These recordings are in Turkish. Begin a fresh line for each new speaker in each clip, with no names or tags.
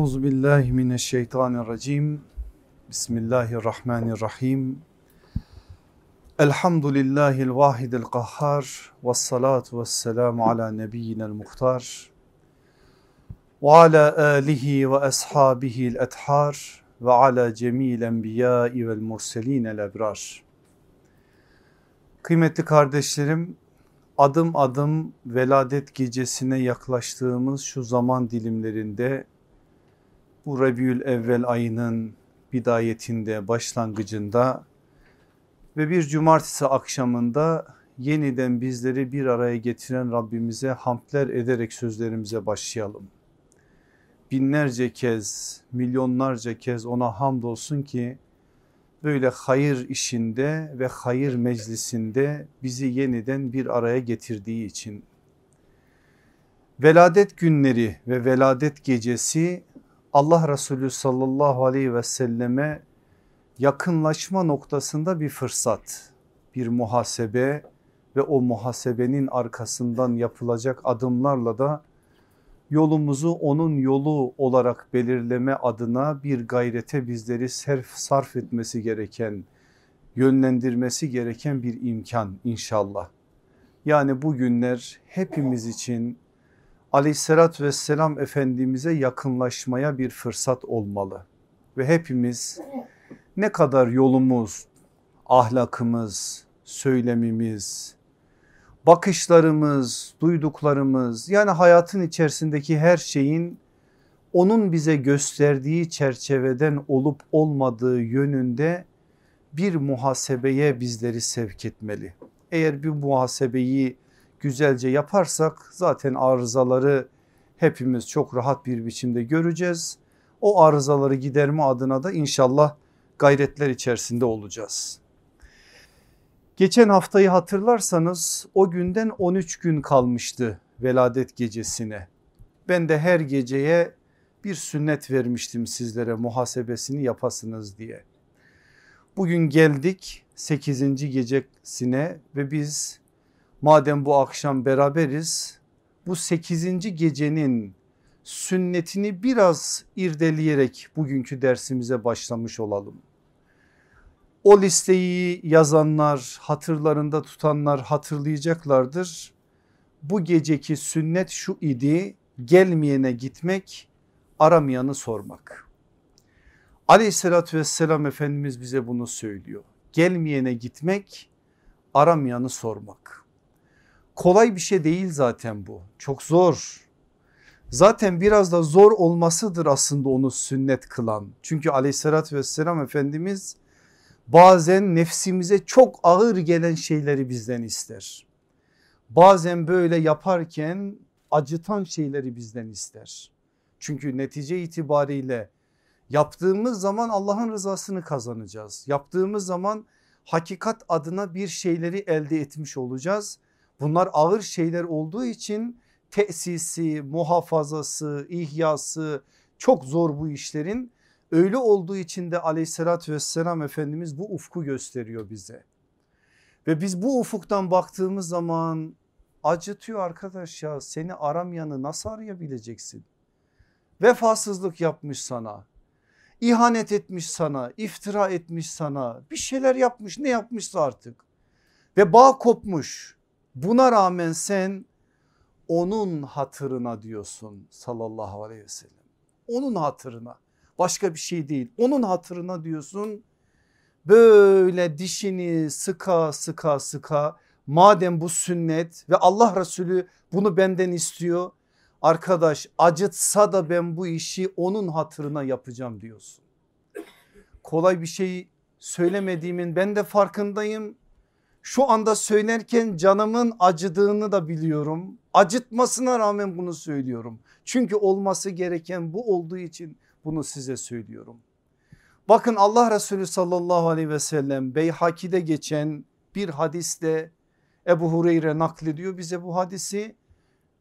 Euzu billahi mineşşeytanirracim. Bismillahirrahmanirrahim. Elhamdülillahil vahidil kahhar ve salatu ve selamu ala nebiyyinel muhtar ve ala alihi ve ashabihil ethar ve ala cemil enbiyai vel murselinel ebrar. Kıymetli kardeşlerim adım adım veladet gecesine yaklaştığımız şu zaman dilimlerinde bu Rabiül Evvel ayının bidayetinde başlangıcında ve bir cumartesi akşamında yeniden bizleri bir araya getiren Rabbimize hamdler ederek sözlerimize başlayalım. Binlerce kez milyonlarca kez ona hamdolsun ki böyle hayır işinde ve hayır meclisinde bizi yeniden bir araya getirdiği için. Veladet günleri ve veladet gecesi Allah Resulü sallallahu aleyhi ve selleme yakınlaşma noktasında bir fırsat, bir muhasebe ve o muhasebenin arkasından yapılacak adımlarla da yolumuzu onun yolu olarak belirleme adına bir gayrete bizleri sarf, sarf etmesi gereken, yönlendirmesi gereken bir imkan inşallah. Yani bu günler hepimiz için aleyhissalatü vesselam efendimize yakınlaşmaya bir fırsat olmalı. Ve hepimiz ne kadar yolumuz, ahlakımız, söylemimiz, bakışlarımız, duyduklarımız yani hayatın içerisindeki her şeyin onun bize gösterdiği çerçeveden olup olmadığı yönünde bir muhasebeye bizleri sevk etmeli. Eğer bir muhasebeyi güzelce yaparsak zaten arızaları hepimiz çok rahat bir biçimde göreceğiz. O arızaları giderme adına da inşallah gayretler içerisinde olacağız. Geçen haftayı hatırlarsanız o günden 13 gün kalmıştı veladet gecesine. Ben de her geceye bir sünnet vermiştim sizlere muhasebesini yapasınız diye. Bugün geldik 8. gecesine ve biz madem bu akşam beraberiz bu 8. gecenin sünnetini biraz irdeleyerek bugünkü dersimize başlamış olalım. O listeyi yazanlar hatırlarında tutanlar hatırlayacaklardır. Bu geceki sünnet şu idi gelmeyene gitmek aramayanı sormak. Aleyhissalatü vesselam Efendimiz bize bunu söylüyor. Gelmeyene gitmek aramayanı sormak. Kolay bir şey değil zaten bu çok zor. Zaten biraz da zor olmasıdır aslında onu sünnet kılan. Çünkü aleyhissalatü vesselam Efendimiz bazen nefsimize çok ağır gelen şeyleri bizden ister. Bazen böyle yaparken acıtan şeyleri bizden ister. Çünkü netice itibariyle yaptığımız zaman Allah'ın rızasını kazanacağız. Yaptığımız zaman hakikat adına bir şeyleri elde etmiş olacağız. Bunlar ağır şeyler olduğu için tesisi, muhafazası, ihyası çok zor bu işlerin. Öyle olduğu için de aleyhissalatü vesselam Efendimiz bu ufku gösteriyor bize. Ve biz bu ufuktan baktığımız zaman acıtıyor arkadaş ya seni aramayanı nasıl arayabileceksin? Vefasızlık yapmış sana, ihanet etmiş sana, iftira etmiş sana, bir şeyler yapmış ne yapmışsa artık. Ve bağ kopmuş buna rağmen sen onun hatırına diyorsun sallallahu aleyhi ve sellem. Onun hatırına başka bir şey değil onun hatırına diyorsun böyle dişini sıka sıka sıka madem bu sünnet ve Allah Resulü bunu benden istiyor arkadaş acıtsa da ben bu işi onun hatırına yapacağım diyorsun. Kolay bir şey söylemediğimin ben de farkındayım. Şu anda söylerken canımın acıdığını da biliyorum. Acıtmasına rağmen bunu söylüyorum. Çünkü olması gereken bu olduğu için bunu size söylüyorum. Bakın Allah Resulü sallallahu aleyhi ve sellem Beyhaki'de geçen bir hadiste Ebu Hureyre naklediyor bize bu hadisi.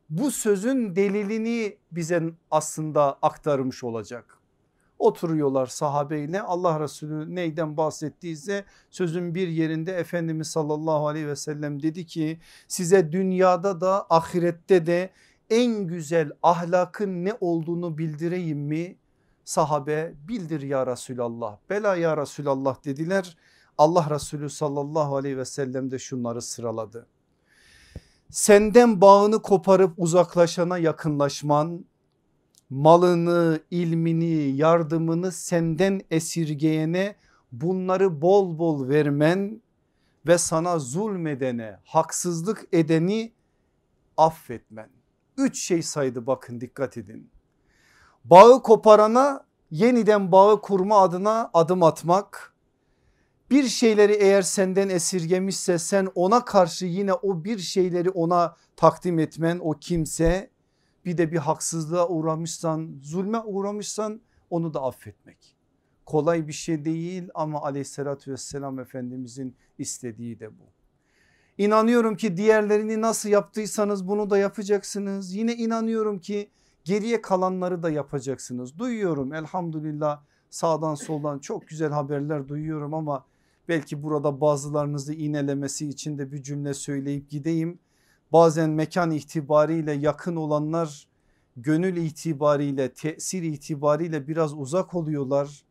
Bu sözün delilini bize aslında aktarmış olacak. Oturuyorlar sahabeyle Allah Resulü neyden bahsettiyse sözün bir yerinde Efendimiz sallallahu aleyhi ve sellem dedi ki size dünyada da ahirette de en güzel ahlakın ne olduğunu bildireyim mi? Sahabe bildir ya Resulallah bela ya Resulallah dediler. Allah Resulü sallallahu aleyhi ve sellem de şunları sıraladı. Senden bağını koparıp uzaklaşana yakınlaşman, malını, ilmini, yardımını senden esirgeyene bunları bol bol vermen ve sana zulmedene, haksızlık edeni affetmen. Üç şey saydı bakın dikkat edin. Bağı koparana yeniden bağı kurma adına adım atmak. Bir şeyleri eğer senden esirgemişse sen ona karşı yine o bir şeyleri ona takdim etmen o kimse bir de bir haksızlığa uğramışsan zulme uğramışsan onu da affetmek. Kolay bir şey değil ama aleyhissalatü vesselam efendimizin istediği de bu. İnanıyorum ki diğerlerini nasıl yaptıysanız bunu da yapacaksınız. Yine inanıyorum ki geriye kalanları da yapacaksınız. Duyuyorum elhamdülillah sağdan soldan çok güzel haberler duyuyorum ama belki burada bazılarınızı iğnelemesi için de bir cümle söyleyip gideyim. Bazen mekan itibariyle yakın olanlar gönül itibariyle tesir itibariyle biraz uzak oluyorlar.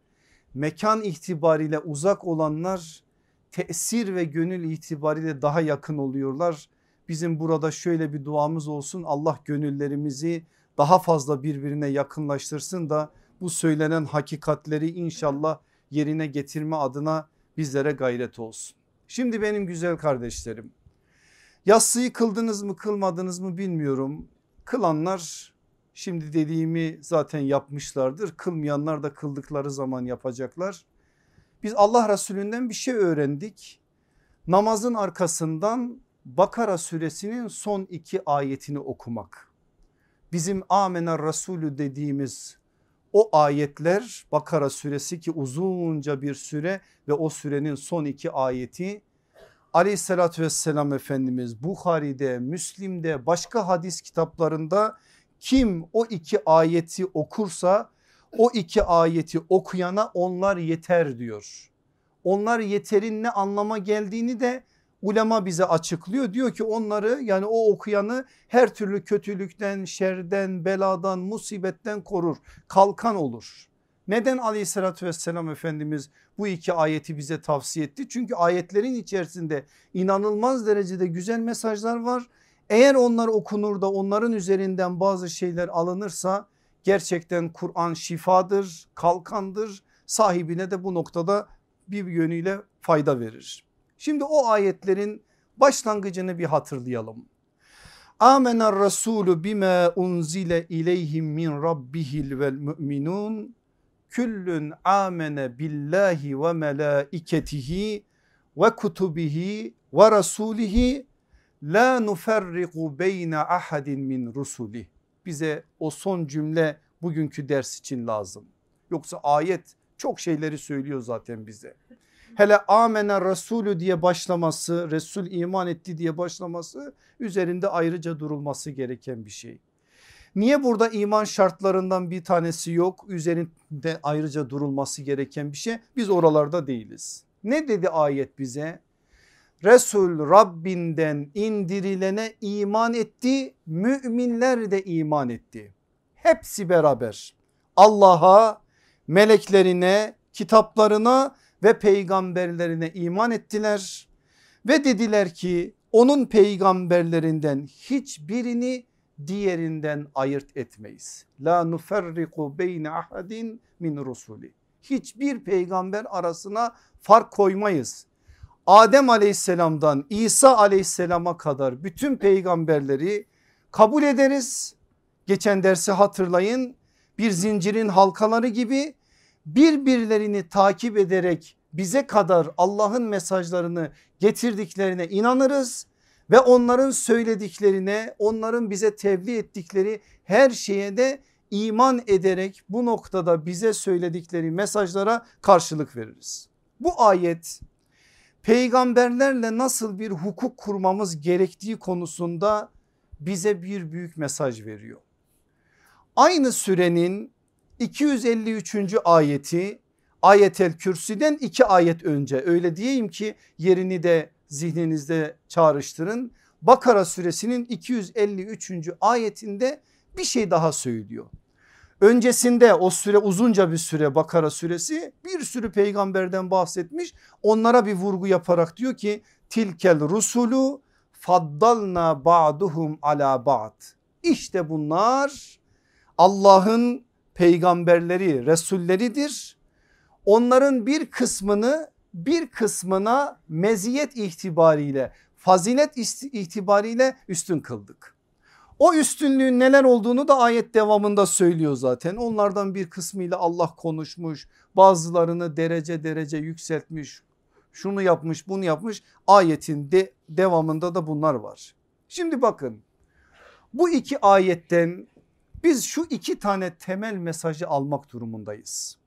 Mekan itibariyle uzak olanlar tesir ve gönül itibariyle daha yakın oluyorlar. Bizim burada şöyle bir duamız olsun Allah gönüllerimizi daha fazla birbirine yakınlaştırsın da bu söylenen hakikatleri inşallah yerine getirme adına bizlere gayret olsun. Şimdi benim güzel kardeşlerim yatsıyı kıldınız mı kılmadınız mı bilmiyorum. Kılanlar şimdi dediğimi zaten yapmışlardır. Kılmayanlar da kıldıkları zaman yapacaklar. Biz Allah Resulünden bir şey öğrendik. Namazın arkasından Bakara suresinin son iki ayetini okumak. Bizim Amener Resulü dediğimiz o ayetler Bakara suresi ki uzunca bir süre ve o sürenin son iki ayeti aleyhissalatü vesselam Efendimiz Bukhari'de, Müslim'de başka hadis kitaplarında kim o iki ayeti okursa o iki ayeti okuyana onlar yeter diyor. Onlar yeterin ne anlama geldiğini de ulema bize açıklıyor. Diyor ki onları yani o okuyanı her türlü kötülükten, şerden, beladan, musibetten korur. Kalkan olur. Neden aleyhissalatü vesselam Efendimiz bu iki ayeti bize tavsiye etti? Çünkü ayetlerin içerisinde inanılmaz derecede güzel mesajlar var. Eğer onlar okunur da onların üzerinden bazı şeyler alınırsa gerçekten Kur'an şifadır, kalkandır. Sahibine de bu noktada bir yönüyle fayda verir. Şimdi o ayetlerin başlangıcını bir hatırlayalım. Amener Resulü bime unzile ileyhim min rabbihil vel müminun küllün amene billahi ve melaiketihi ve kutubihi ve rasulihi la nuferriku beyne ahadin min rusulih. Bize o son cümle bugünkü ders için lazım. Yoksa ayet çok şeyleri söylüyor zaten bize. Hele amene Resulü diye başlaması Resul iman etti diye başlaması üzerinde ayrıca durulması gereken bir şey. Niye burada iman şartlarından bir tanesi yok üzerinde ayrıca durulması gereken bir şey biz oralarda değiliz. Ne dedi ayet bize? Resul Rabbinden indirilene iman etti müminler de iman etti. Hepsi beraber Allah'a meleklerine kitaplarına ve peygamberlerine iman ettiler ve dediler ki onun peygamberlerinden hiçbirini diğerinden ayırt etmeyiz. La nuferriku beyne ahadin min rusuli. Hiçbir peygamber arasına fark koymayız. Adem aleyhisselamdan İsa aleyhisselama kadar bütün peygamberleri kabul ederiz. Geçen dersi hatırlayın bir zincirin halkaları gibi birbirlerini takip ederek bize kadar Allah'ın mesajlarını getirdiklerine inanırız ve onların söylediklerine onların bize tebliğ ettikleri her şeye de iman ederek bu noktada bize söyledikleri mesajlara karşılık veririz. Bu ayet peygamberlerle nasıl bir hukuk kurmamız gerektiği konusunda bize bir büyük mesaj veriyor. Aynı sürenin 253. ayeti ayetel kürsüden iki ayet önce öyle diyeyim ki yerini de zihninizde çağrıştırın. Bakara suresinin 253. ayetinde bir şey daha söylüyor. Öncesinde o süre uzunca bir süre Bakara suresi bir sürü peygamberden bahsetmiş. Onlara bir vurgu yaparak diyor ki tilkel rusulu faddalna ba'duhum ala ba'd. İşte bunlar Allah'ın peygamberleri, resulleridir. Onların bir kısmını bir kısmına meziyet itibariyle, fazilet itibariyle üstün kıldık. O üstünlüğün neler olduğunu da ayet devamında söylüyor zaten. Onlardan bir kısmıyla Allah konuşmuş, bazılarını derece derece yükseltmiş, şunu yapmış, bunu yapmış. Ayetin de, devamında da bunlar var. Şimdi bakın bu iki ayetten biz şu iki tane temel mesajı almak durumundayız.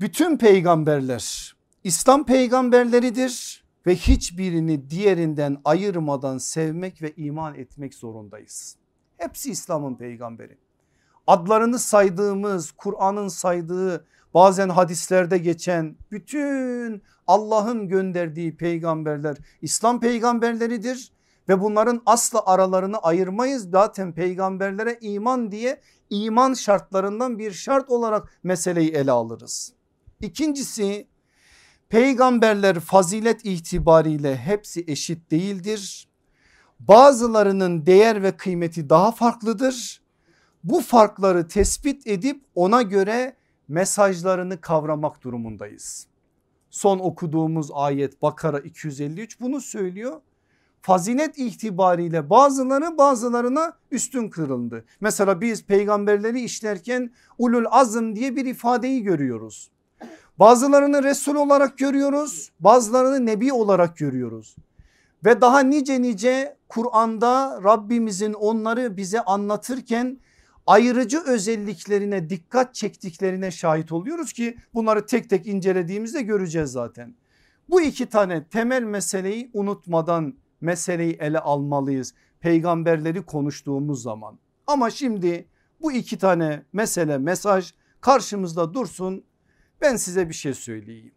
Bütün peygamberler İslam peygamberleridir ve hiçbirini diğerinden ayırmadan sevmek ve iman etmek zorundayız. Hepsi İslam'ın peygamberi. Adlarını saydığımız Kur'an'ın saydığı bazen hadislerde geçen bütün Allah'ın gönderdiği peygamberler İslam peygamberleridir ve bunların asla aralarını ayırmayız. Zaten peygamberlere iman diye iman şartlarından bir şart olarak meseleyi ele alırız. İkincisi peygamberler fazilet itibariyle hepsi eşit değildir. Bazılarının değer ve kıymeti daha farklıdır. Bu farkları tespit edip ona göre mesajlarını kavramak durumundayız. Son okuduğumuz ayet Bakara 253 bunu söylüyor fazilet itibariyle bazıları bazılarına üstün kırıldı. Mesela biz peygamberleri işlerken ulul azm diye bir ifadeyi görüyoruz. Bazılarını Resul olarak görüyoruz bazılarını Nebi olarak görüyoruz. Ve daha nice nice Kur'an'da Rabbimizin onları bize anlatırken ayrıcı özelliklerine dikkat çektiklerine şahit oluyoruz ki bunları tek tek incelediğimizde göreceğiz zaten. Bu iki tane temel meseleyi unutmadan meseleyi ele almalıyız peygamberleri konuştuğumuz zaman. Ama şimdi bu iki tane mesele mesaj karşımızda dursun ben size bir şey söyleyeyim.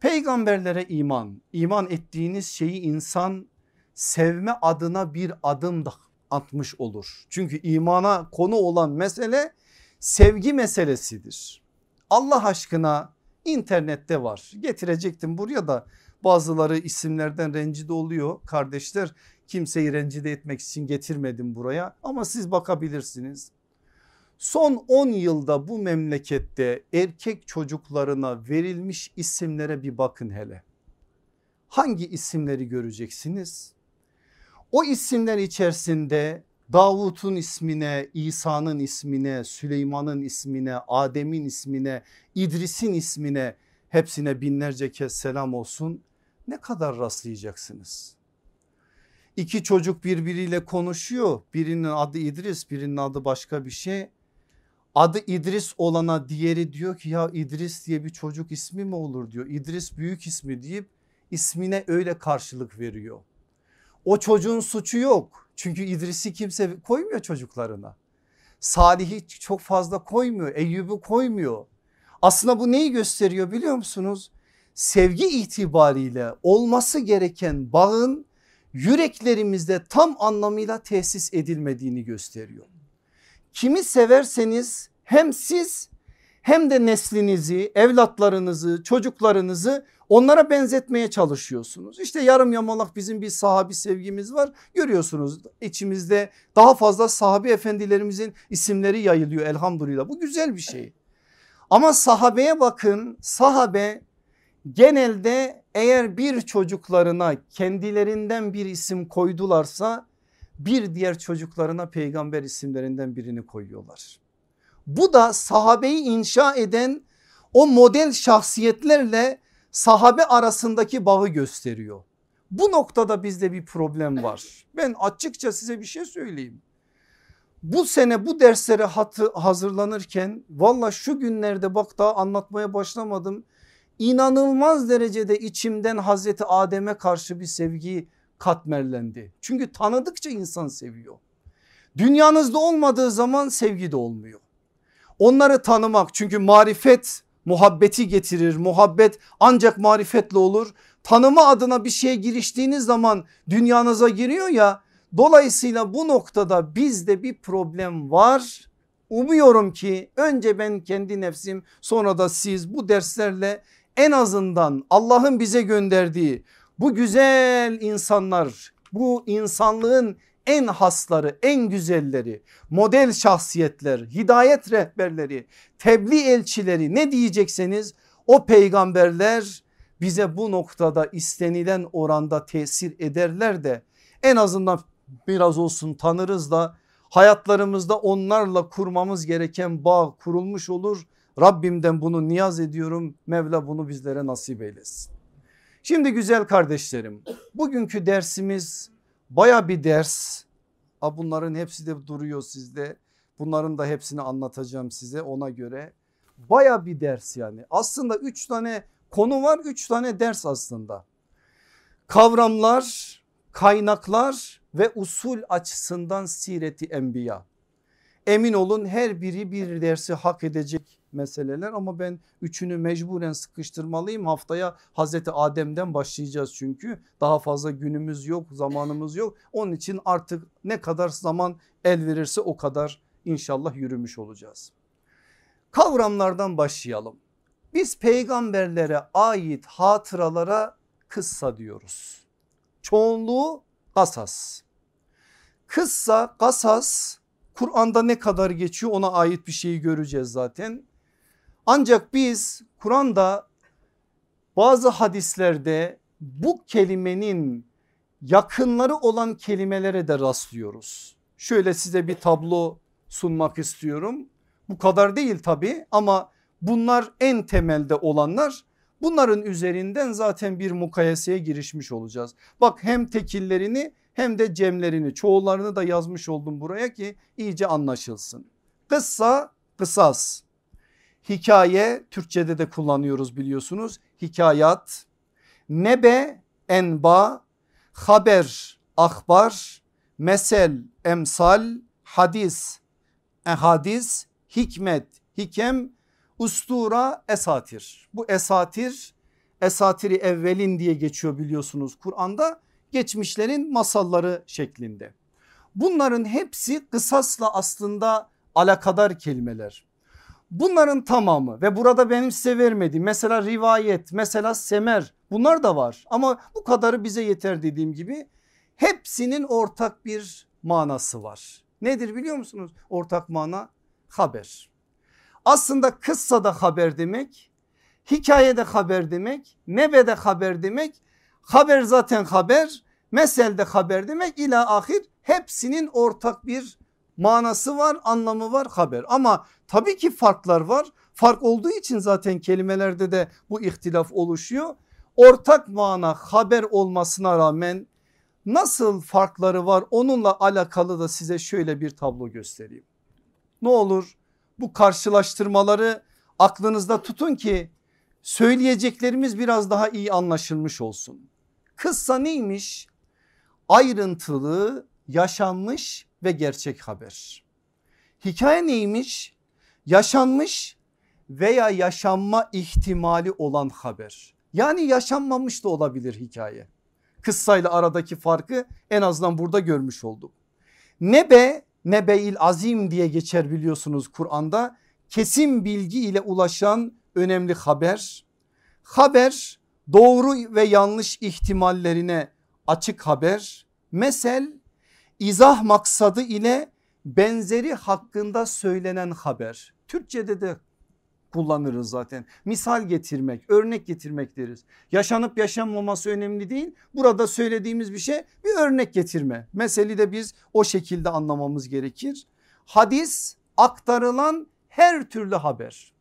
Peygamberlere iman, iman ettiğiniz şeyi insan sevme adına bir adım da atmış olur. Çünkü imana konu olan mesele sevgi meselesidir. Allah aşkına internette var getirecektim buraya da Bazıları isimlerden rencide oluyor kardeşler. Kimseyi rencide etmek için getirmedim buraya ama siz bakabilirsiniz. Son 10 yılda bu memlekette erkek çocuklarına verilmiş isimlere bir bakın hele. Hangi isimleri göreceksiniz? O isimler içerisinde Davut'un ismine, İsa'nın ismine, Süleyman'ın ismine, Adem'in ismine, İdris'in ismine hepsine binlerce kez selam olsun ne kadar rastlayacaksınız? İki çocuk birbiriyle konuşuyor. Birinin adı İdris birinin adı başka bir şey. Adı İdris olana diğeri diyor ki ya İdris diye bir çocuk ismi mi olur diyor. İdris büyük ismi deyip ismine öyle karşılık veriyor. O çocuğun suçu yok. Çünkü İdris'i kimse koymuyor çocuklarına. Salih'i çok fazla koymuyor. Eyyub'u koymuyor. Aslında bu neyi gösteriyor biliyor musunuz? sevgi itibariyle olması gereken bağın yüreklerimizde tam anlamıyla tesis edilmediğini gösteriyor. Kimi severseniz hem siz hem de neslinizi, evlatlarınızı, çocuklarınızı onlara benzetmeye çalışıyorsunuz. İşte yarım yamalak bizim bir sahabi sevgimiz var. Görüyorsunuz içimizde daha fazla sahabi efendilerimizin isimleri yayılıyor elhamdülillah. Bu güzel bir şey. Ama sahabeye bakın sahabe genelde eğer bir çocuklarına kendilerinden bir isim koydularsa bir diğer çocuklarına peygamber isimlerinden birini koyuyorlar. Bu da sahabeyi inşa eden o model şahsiyetlerle sahabe arasındaki bağı gösteriyor. Bu noktada bizde bir problem var. Ben açıkça size bir şey söyleyeyim. Bu sene bu derslere hazırlanırken valla şu günlerde bak daha anlatmaya başlamadım inanılmaz derecede içimden Hazreti Adem'e karşı bir sevgi katmerlendi. Çünkü tanıdıkça insan seviyor. Dünyanızda olmadığı zaman sevgi de olmuyor. Onları tanımak çünkü marifet muhabbeti getirir. Muhabbet ancak marifetle olur. Tanıma adına bir şeye giriştiğiniz zaman dünyanıza giriyor ya. Dolayısıyla bu noktada bizde bir problem var. Umuyorum ki önce ben kendi nefsim sonra da siz bu derslerle en azından Allah'ın bize gönderdiği bu güzel insanlar bu insanlığın en hasları en güzelleri model şahsiyetler hidayet rehberleri tebliğ elçileri ne diyecekseniz o peygamberler bize bu noktada istenilen oranda tesir ederler de en azından biraz olsun tanırız da hayatlarımızda onlarla kurmamız gereken bağ kurulmuş olur. Rabbimden bunu niyaz ediyorum Mevla bunu bizlere nasip eylesin. Şimdi güzel kardeşlerim bugünkü dersimiz baya bir ders. Bunların hepsi de duruyor sizde. Bunların da hepsini anlatacağım size ona göre. Baya bir ders yani aslında üç tane konu var üç tane ders aslında. Kavramlar, kaynaklar ve usul açısından sireti enbiya. Emin olun her biri bir dersi hak edecek meseleler ama ben üçünü mecburen sıkıştırmalıyım. Haftaya Hazreti Adem'den başlayacağız çünkü daha fazla günümüz yok zamanımız yok. Onun için artık ne kadar zaman el verirse o kadar inşallah yürümüş olacağız. Kavramlardan başlayalım. Biz peygamberlere ait hatıralara kıssa diyoruz. Çoğunluğu kasas. Kıssa kasas Kur'an'da ne kadar geçiyor ona ait bir şeyi göreceğiz zaten. Ancak biz Kur'an'da bazı hadislerde bu kelimenin yakınları olan kelimelere de rastlıyoruz. Şöyle size bir tablo sunmak istiyorum. Bu kadar değil tabi ama bunlar en temelde olanlar. Bunların üzerinden zaten bir mukayeseye girişmiş olacağız. Bak hem tekillerini hem de cemlerini çoğullarını da yazmış oldum buraya ki iyice anlaşılsın. Kıssa kısas. Hikaye Türkçe'de de kullanıyoruz biliyorsunuz. Hikayat. Nebe enba. Haber ahbar. Mesel emsal. Hadis ehadis. Hikmet hikem. Ustura esatir. Bu esatir esatiri evvelin diye geçiyor biliyorsunuz Kur'an'da geçmişlerin masalları şeklinde. Bunların hepsi kısasla aslında alakadar kelimeler. Bunların tamamı ve burada benim size vermediğim mesela rivayet mesela semer bunlar da var ama bu kadarı bize yeter dediğim gibi hepsinin ortak bir manası var. Nedir biliyor musunuz ortak mana? Haber. Aslında kıssa da haber demek, hikayede haber demek, nebede haber demek, haber zaten haber, meselde haber demek. İla ahir hepsinin ortak bir manası var anlamı var haber. Ama tabii ki farklar var. Fark olduğu için zaten kelimelerde de bu ihtilaf oluşuyor. Ortak mana haber olmasına rağmen nasıl farkları var onunla alakalı da size şöyle bir tablo göstereyim. Ne olur bu karşılaştırmaları aklınızda tutun ki söyleyeceklerimiz biraz daha iyi anlaşılmış olsun kıssa neymiş ayrıntılı yaşanmış ve gerçek haber. Hikaye neymiş? Yaşanmış veya yaşanma ihtimali olan haber. Yani yaşanmamış da olabilir hikaye. Kıssayla aradaki farkı en azından burada görmüş olduk. Nebe, nebeil azim diye geçer biliyorsunuz Kur'an'da. Kesin bilgi ile ulaşan önemli haber. Haber doğru ve yanlış ihtimallerine açık haber. Mesel izah maksadı ile benzeri hakkında söylenen haber. Türkçede de kullanırız zaten. Misal getirmek, örnek getirmek deriz. Yaşanıp yaşanmaması önemli değil. Burada söylediğimiz bir şey bir örnek getirme. Meseleyi de biz o şekilde anlamamız gerekir. Hadis aktarılan her türlü haber.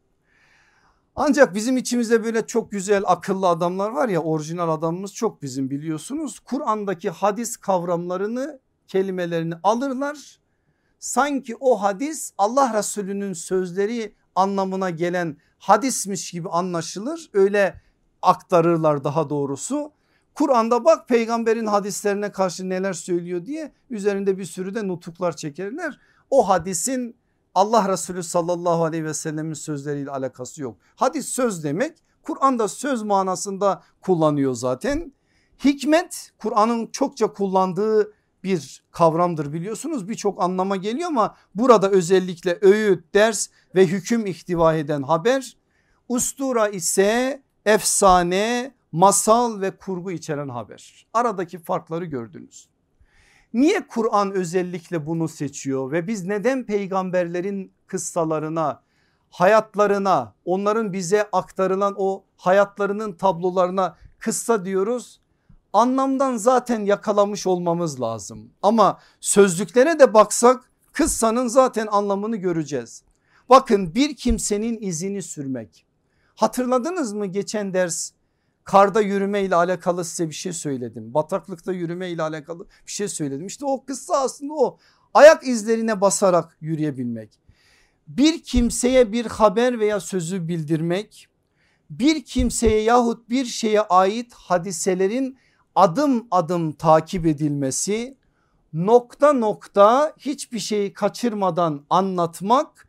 Ancak bizim içimizde böyle çok güzel akıllı adamlar var ya orijinal adamımız çok bizim biliyorsunuz. Kur'an'daki hadis kavramlarını kelimelerini alırlar. Sanki o hadis Allah Resulü'nün sözleri anlamına gelen hadismiş gibi anlaşılır. Öyle aktarırlar daha doğrusu. Kur'an'da bak peygamberin hadislerine karşı neler söylüyor diye üzerinde bir sürü de nutuklar çekerler. O hadisin Allah Resulü sallallahu aleyhi ve sellemin sözleriyle alakası yok. Hadis söz demek Kur'an'da söz manasında kullanıyor zaten. Hikmet Kur'an'ın çokça kullandığı bir kavramdır biliyorsunuz birçok anlama geliyor ama burada özellikle öğüt, ders ve hüküm ihtiva eden haber. Ustura ise efsane, masal ve kurgu içeren haber. Aradaki farkları gördünüz. Niye Kur'an özellikle bunu seçiyor ve biz neden peygamberlerin kıssalarına, hayatlarına, onların bize aktarılan o hayatlarının tablolarına kıssa diyoruz? Anlamdan zaten yakalamış olmamız lazım. Ama sözlüklere de baksak kıssanın zaten anlamını göreceğiz. Bakın bir kimsenin izini sürmek. Hatırladınız mı geçen ders karda yürüme ile alakalı size bir şey söyledim. Bataklıkta yürüme ile alakalı bir şey söyledim. İşte o kıssa aslında o ayak izlerine basarak yürüyebilmek. Bir kimseye bir haber veya sözü bildirmek bir kimseye yahut bir şeye ait hadiselerin adım adım takip edilmesi nokta nokta hiçbir şeyi kaçırmadan anlatmak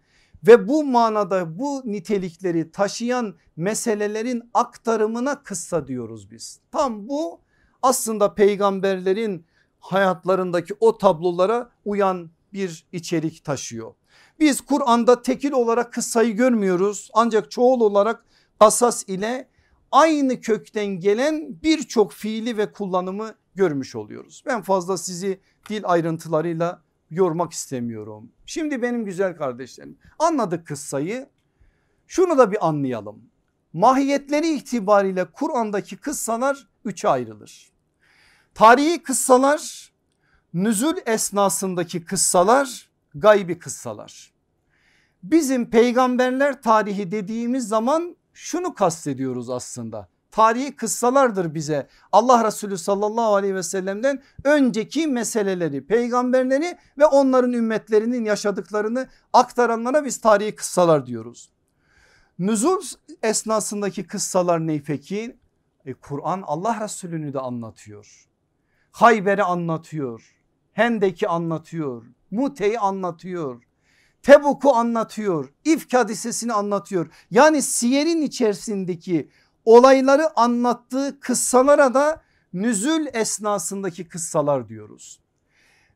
ve bu manada bu nitelikleri taşıyan meselelerin aktarımına kıssa diyoruz biz. Tam bu aslında peygamberlerin hayatlarındaki o tablolara uyan bir içerik taşıyor. Biz Kur'an'da tekil olarak kıssayı görmüyoruz ancak çoğul olarak asas ile aynı kökten gelen birçok fiili ve kullanımı görmüş oluyoruz. Ben fazla sizi dil ayrıntılarıyla yormak istemiyorum. Şimdi benim güzel kardeşlerim anladık kıssayı. Şunu da bir anlayalım. Mahiyetleri itibariyle Kur'an'daki kıssalar üçe ayrılır. Tarihi kıssalar, nüzul esnasındaki kıssalar, gaybi kıssalar. Bizim peygamberler tarihi dediğimiz zaman şunu kastediyoruz aslında. Tarihi kıssalardır bize Allah Resulü sallallahu aleyhi ve sellem'den önceki meseleleri peygamberleri ve onların ümmetlerinin yaşadıklarını aktaranlara biz tarihi kıssalar diyoruz. Nüzul esnasındaki kıssalar ne peki? E, Kur'an Allah Resulü'nü de anlatıyor. Hayber'i anlatıyor. Hendek'i anlatıyor. Mute'yi anlatıyor. Tebuk'u anlatıyor. İfk hadisesini anlatıyor. Yani siyerin içerisindeki olayları anlattığı kıssalara da nüzül esnasındaki kıssalar diyoruz.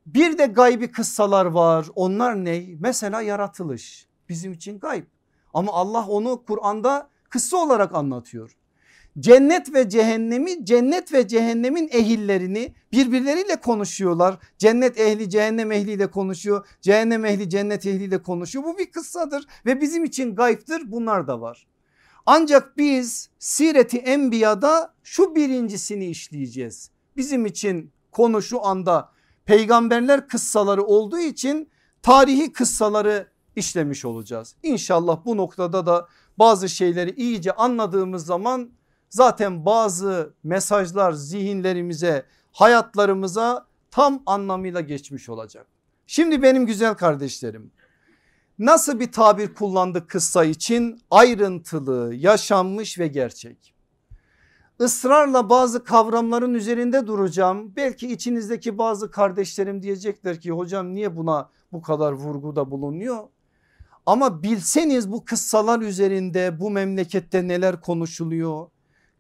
Bir de gaybi kıssalar var. Onlar ne? Mesela yaratılış bizim için gayb. Ama Allah onu Kur'an'da kıssa olarak anlatıyor cennet ve cehennemi cennet ve cehennemin ehillerini birbirleriyle konuşuyorlar. Cennet ehli cehennem ehliyle konuşuyor. Cehennem ehli cennet ehliyle konuşuyor. Bu bir kıssadır ve bizim için gayiptir bunlar da var. Ancak biz Sireti Enbiya'da şu birincisini işleyeceğiz. Bizim için konu şu anda peygamberler kıssaları olduğu için tarihi kıssaları işlemiş olacağız. İnşallah bu noktada da bazı şeyleri iyice anladığımız zaman zaten bazı mesajlar zihinlerimize hayatlarımıza tam anlamıyla geçmiş olacak. Şimdi benim güzel kardeşlerim nasıl bir tabir kullandık kıssa için ayrıntılı yaşanmış ve gerçek. Israrla bazı kavramların üzerinde duracağım. Belki içinizdeki bazı kardeşlerim diyecekler ki hocam niye buna bu kadar vurguda bulunuyor? Ama bilseniz bu kıssalar üzerinde bu memlekette neler konuşuluyor?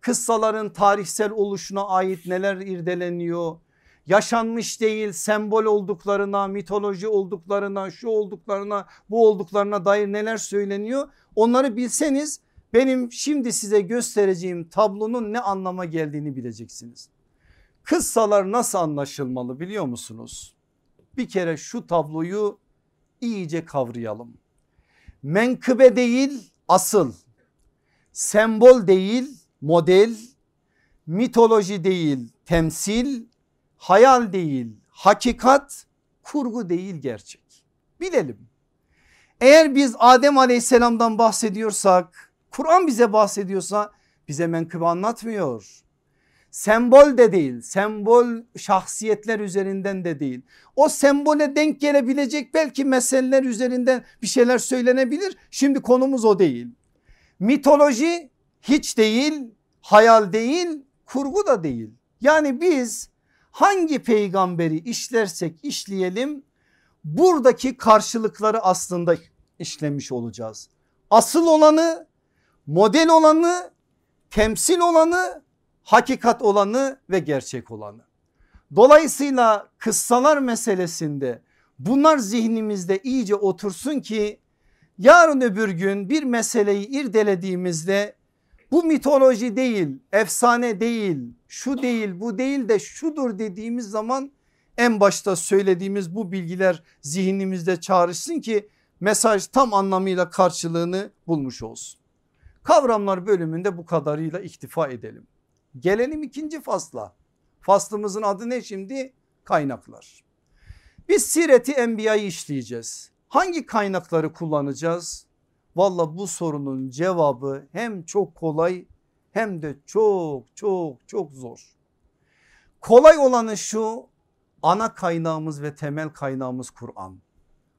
kıssaların tarihsel oluşuna ait neler irdeleniyor? Yaşanmış değil sembol olduklarına mitoloji olduklarına şu olduklarına bu olduklarına dair neler söyleniyor onları bilseniz benim şimdi size göstereceğim tablonun ne anlama geldiğini bileceksiniz. Kıssalar nasıl anlaşılmalı biliyor musunuz? Bir kere şu tabloyu iyice kavrayalım. Menkıbe değil asıl, sembol değil model, mitoloji değil temsil, hayal değil hakikat, kurgu değil gerçek. Bilelim. Eğer biz Adem aleyhisselamdan bahsediyorsak, Kur'an bize bahsediyorsa bize menkıbe anlatmıyor. Sembol de değil, sembol şahsiyetler üzerinden de değil. O sembole denk gelebilecek belki meseleler üzerinden bir şeyler söylenebilir. Şimdi konumuz o değil. Mitoloji hiç değil, hayal değil, kurgu da değil. Yani biz hangi peygamberi işlersek işleyelim buradaki karşılıkları aslında işlemiş olacağız. Asıl olanı, model olanı, temsil olanı, hakikat olanı ve gerçek olanı. Dolayısıyla kıssalar meselesinde bunlar zihnimizde iyice otursun ki yarın öbür gün bir meseleyi irdelediğimizde bu mitoloji değil, efsane değil, şu değil, bu değil de şudur dediğimiz zaman en başta söylediğimiz bu bilgiler zihnimizde çağrışsın ki mesaj tam anlamıyla karşılığını bulmuş olsun. Kavramlar bölümünde bu kadarıyla iktifa edelim. Gelelim ikinci fasla. Faslımızın adı ne şimdi? Kaynaklar. Biz Sireti Enbiya'yı işleyeceğiz. Hangi kaynakları kullanacağız? Valla bu sorunun cevabı hem çok kolay hem de çok çok çok zor. Kolay olanı şu ana kaynağımız ve temel kaynağımız Kur'an.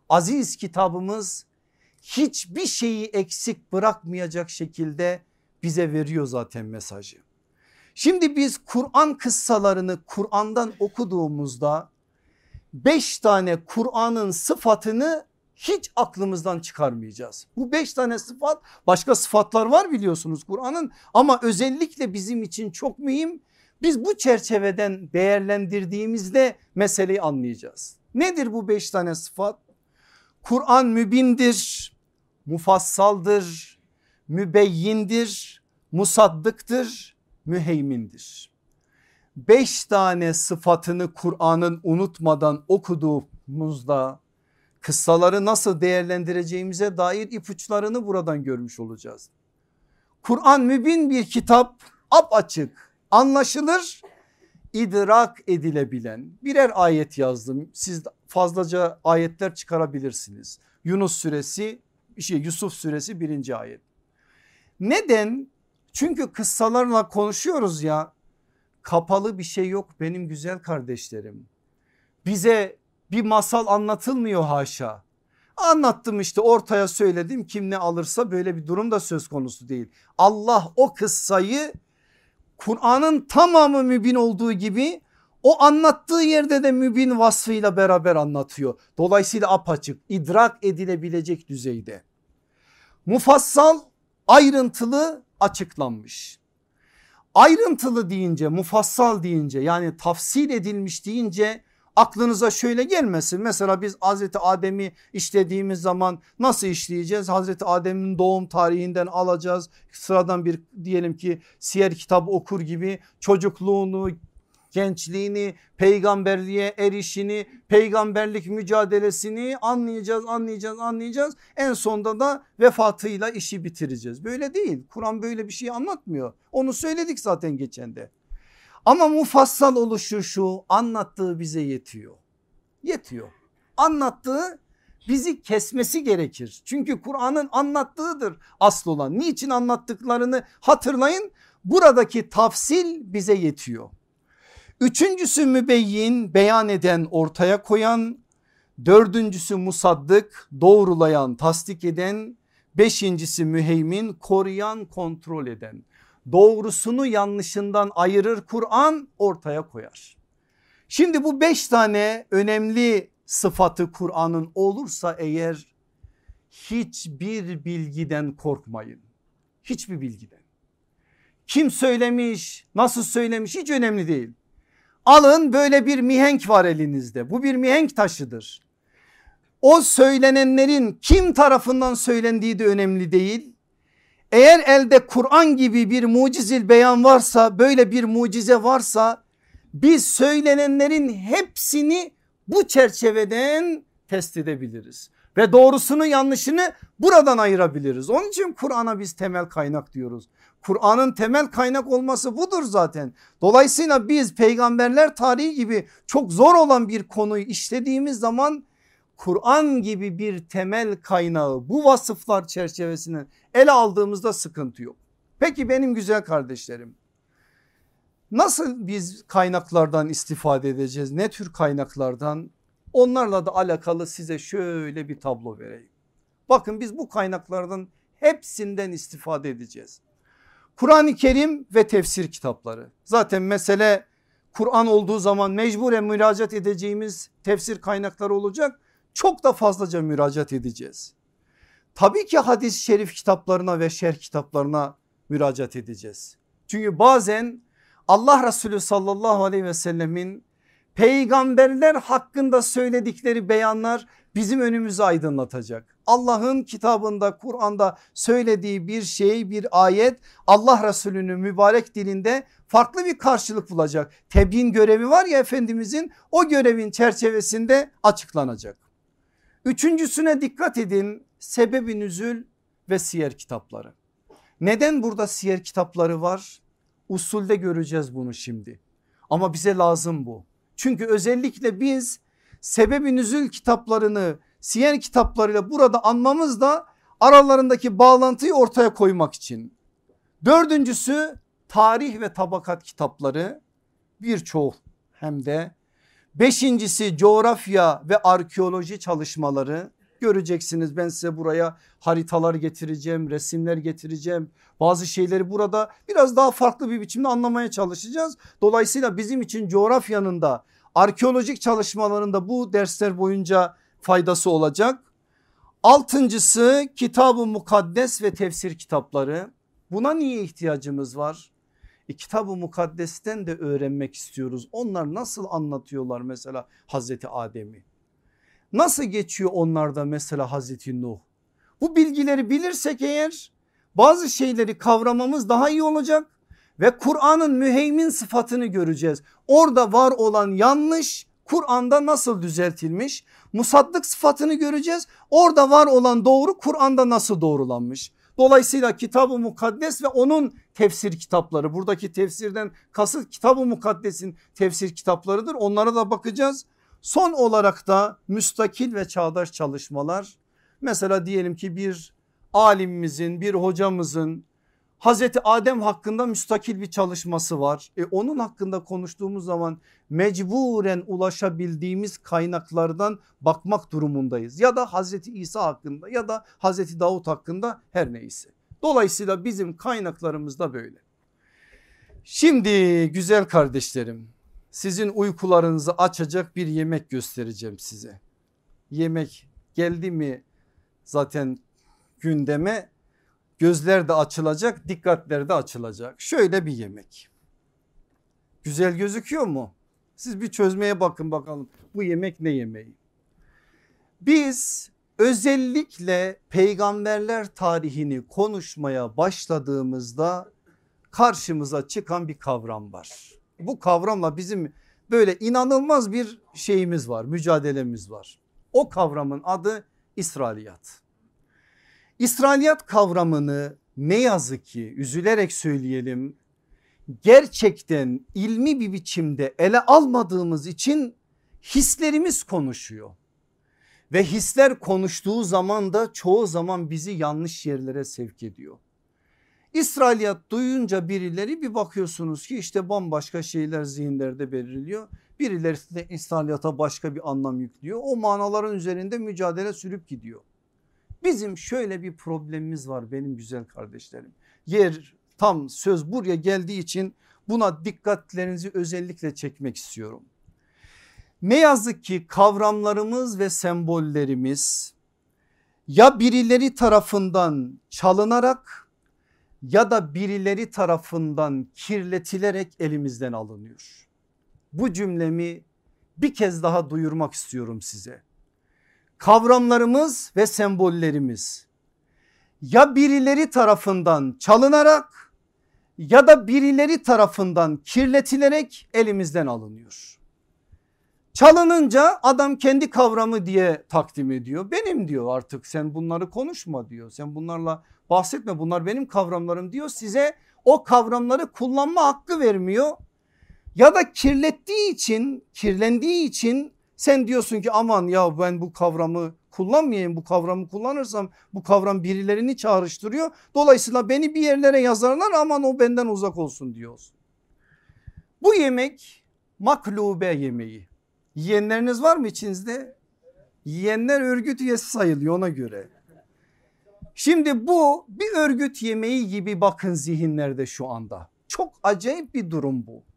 Aziz kitabımız hiçbir şeyi eksik bırakmayacak şekilde bize veriyor zaten mesajı. Şimdi biz Kur'an kıssalarını Kur'an'dan okuduğumuzda beş tane Kur'an'ın sıfatını hiç aklımızdan çıkarmayacağız. Bu beş tane sıfat başka sıfatlar var biliyorsunuz Kur'an'ın ama özellikle bizim için çok mühim. Biz bu çerçeveden değerlendirdiğimizde meseleyi anlayacağız. Nedir bu beş tane sıfat? Kur'an mübindir, mufassaldır, mübeyyindir, musaddıktır, müheymindir. Beş tane sıfatını Kur'an'ın unutmadan okuduğumuzda kıssaları nasıl değerlendireceğimize dair ipuçlarını buradan görmüş olacağız. Kur'an mübin bir kitap açık anlaşılır idrak edilebilen birer ayet yazdım. Siz fazlaca ayetler çıkarabilirsiniz. Yunus suresi şey Yusuf suresi birinci ayet. Neden? Çünkü kıssalarla konuşuyoruz ya kapalı bir şey yok benim güzel kardeşlerim. Bize bir masal anlatılmıyor haşa. Anlattım işte ortaya söyledim kim ne alırsa böyle bir durum da söz konusu değil. Allah o kıssayı Kur'an'ın tamamı mübin olduğu gibi o anlattığı yerde de mübin vasfıyla beraber anlatıyor. Dolayısıyla apaçık idrak edilebilecek düzeyde. Mufassal ayrıntılı açıklanmış. Ayrıntılı deyince mufassal deyince yani tafsil edilmiş deyince aklınıza şöyle gelmesin. Mesela biz Hazreti Adem'i işlediğimiz zaman nasıl işleyeceğiz? Hazreti Adem'in doğum tarihinden alacağız. Sıradan bir diyelim ki siyer kitabı okur gibi çocukluğunu, gençliğini, peygamberliğe erişini, peygamberlik mücadelesini anlayacağız, anlayacağız, anlayacağız. En sonda da vefatıyla işi bitireceğiz. Böyle değil. Kur'an böyle bir şey anlatmıyor. Onu söyledik zaten geçende. Ama mufassal oluşu şu anlattığı bize yetiyor. Yetiyor. Anlattığı bizi kesmesi gerekir. Çünkü Kur'an'ın anlattığıdır asıl olan. Niçin anlattıklarını hatırlayın. Buradaki tafsil bize yetiyor. Üçüncüsü mübeyyin beyan eden ortaya koyan. Dördüncüsü musaddık doğrulayan tasdik eden. Beşincisi müheymin koruyan kontrol eden doğrusunu yanlışından ayırır Kur'an ortaya koyar. Şimdi bu beş tane önemli sıfatı Kur'an'ın olursa eğer hiçbir bilgiden korkmayın. Hiçbir bilgiden. Kim söylemiş nasıl söylemiş hiç önemli değil. Alın böyle bir mihenk var elinizde bu bir mihenk taşıdır. O söylenenlerin kim tarafından söylendiği de önemli değil. Eğer elde Kur'an gibi bir mucizil beyan varsa böyle bir mucize varsa biz söylenenlerin hepsini bu çerçeveden test edebiliriz. Ve doğrusunu yanlışını buradan ayırabiliriz. Onun için Kur'an'a biz temel kaynak diyoruz. Kur'an'ın temel kaynak olması budur zaten. Dolayısıyla biz peygamberler tarihi gibi çok zor olan bir konuyu işlediğimiz zaman Kur'an gibi bir temel kaynağı bu vasıflar çerçevesinde ele aldığımızda sıkıntı yok. Peki benim güzel kardeşlerim nasıl biz kaynaklardan istifade edeceğiz? Ne tür kaynaklardan? Onlarla da alakalı size şöyle bir tablo vereyim. Bakın biz bu kaynaklardan hepsinden istifade edeceğiz. Kur'an-ı Kerim ve tefsir kitapları. Zaten mesele Kur'an olduğu zaman mecburen müracaat edeceğimiz tefsir kaynakları olacak çok da fazlaca müracaat edeceğiz. Tabii ki hadis-i şerif kitaplarına ve şerh kitaplarına müracaat edeceğiz. Çünkü bazen Allah Resulü sallallahu aleyhi ve sellemin peygamberler hakkında söyledikleri beyanlar bizim önümüzü aydınlatacak. Allah'ın kitabında Kur'an'da söylediği bir şey bir ayet Allah Resulü'nün mübarek dilinde farklı bir karşılık bulacak. Tebyin görevi var ya Efendimizin o görevin çerçevesinde açıklanacak. Üçüncüsüne dikkat edin sebebi nüzül ve siyer kitapları. Neden burada siyer kitapları var? Usulde göreceğiz bunu şimdi. Ama bize lazım bu. Çünkü özellikle biz sebebi nüzül kitaplarını siyer kitaplarıyla burada anmamız da aralarındaki bağlantıyı ortaya koymak için. Dördüncüsü tarih ve tabakat kitapları birçoğu hem de. Beşincisi coğrafya ve arkeoloji çalışmaları göreceksiniz. Ben size buraya haritalar getireceğim, resimler getireceğim. Bazı şeyleri burada biraz daha farklı bir biçimde anlamaya çalışacağız. Dolayısıyla bizim için coğrafyanın da arkeolojik çalışmalarında bu dersler boyunca faydası olacak. Altıncısı kitabı mukaddes ve tefsir kitapları. Buna niye ihtiyacımız var? E, kitabı mukaddesten de öğrenmek istiyoruz. Onlar nasıl anlatıyorlar mesela Hazreti Adem'i? Nasıl geçiyor onlarda mesela Hazreti Nuh? Bu bilgileri bilirsek eğer bazı şeyleri kavramamız daha iyi olacak ve Kur'an'ın müheymin sıfatını göreceğiz. Orada var olan yanlış Kur'an'da nasıl düzeltilmiş? Musaddık sıfatını göreceğiz. Orada var olan doğru Kur'an'da nasıl doğrulanmış? Dolayısıyla kitabı mukaddes ve onun tefsir kitapları buradaki tefsirden kasıt kitabı mukaddesin tefsir kitaplarıdır. Onlara da bakacağız. Son olarak da müstakil ve çağdaş çalışmalar. Mesela diyelim ki bir alimimizin bir hocamızın Hazreti Adem hakkında müstakil bir çalışması var. E onun hakkında konuştuğumuz zaman mecburen ulaşabildiğimiz kaynaklardan bakmak durumundayız. Ya da Hazreti İsa hakkında ya da Hazreti Davut hakkında her neyse. Dolayısıyla bizim kaynaklarımız da böyle. Şimdi güzel kardeşlerim sizin uykularınızı açacak bir yemek göstereceğim size. Yemek geldi mi zaten gündeme gözler de açılacak dikkatler de açılacak. Şöyle bir yemek. Güzel gözüküyor mu? Siz bir çözmeye bakın bakalım bu yemek ne yemeği? Biz özellikle peygamberler tarihini konuşmaya başladığımızda karşımıza çıkan bir kavram var. Bu kavramla bizim böyle inanılmaz bir şeyimiz var mücadelemiz var. O kavramın adı İsrailiyat. İsrailiyat kavramını ne yazık ki üzülerek söyleyelim gerçekten ilmi bir biçimde ele almadığımız için hislerimiz konuşuyor. Ve hisler konuştuğu zaman da çoğu zaman bizi yanlış yerlere sevk ediyor. İsrailiyat duyunca birileri bir bakıyorsunuz ki işte bambaşka şeyler zihinlerde belirliyor. Birileri de İsrailiyata başka bir anlam yüklüyor. O manaların üzerinde mücadele sürüp gidiyor. Bizim şöyle bir problemimiz var benim güzel kardeşlerim. Yer tam söz buraya geldiği için buna dikkatlerinizi özellikle çekmek istiyorum. Ne yazık ki kavramlarımız ve sembollerimiz ya birileri tarafından çalınarak ya da birileri tarafından kirletilerek elimizden alınıyor. Bu cümlemi bir kez daha duyurmak istiyorum size kavramlarımız ve sembollerimiz ya birileri tarafından çalınarak ya da birileri tarafından kirletilerek elimizden alınıyor. Çalınınca adam kendi kavramı diye takdim ediyor. Benim diyor artık sen bunları konuşma diyor. Sen bunlarla bahsetme bunlar benim kavramlarım diyor. Size o kavramları kullanma hakkı vermiyor. Ya da kirlettiği için kirlendiği için sen diyorsun ki aman ya ben bu kavramı kullanmayayım bu kavramı kullanırsam bu kavram birilerini çağrıştırıyor. Dolayısıyla beni bir yerlere yazarlar aman o benden uzak olsun diyorsun. Bu yemek maklube yemeği. Yiyenleriniz var mı içinizde? Yiyenler örgüt üyesi sayılıyor ona göre. Şimdi bu bir örgüt yemeği gibi bakın zihinlerde şu anda. Çok acayip bir durum bu.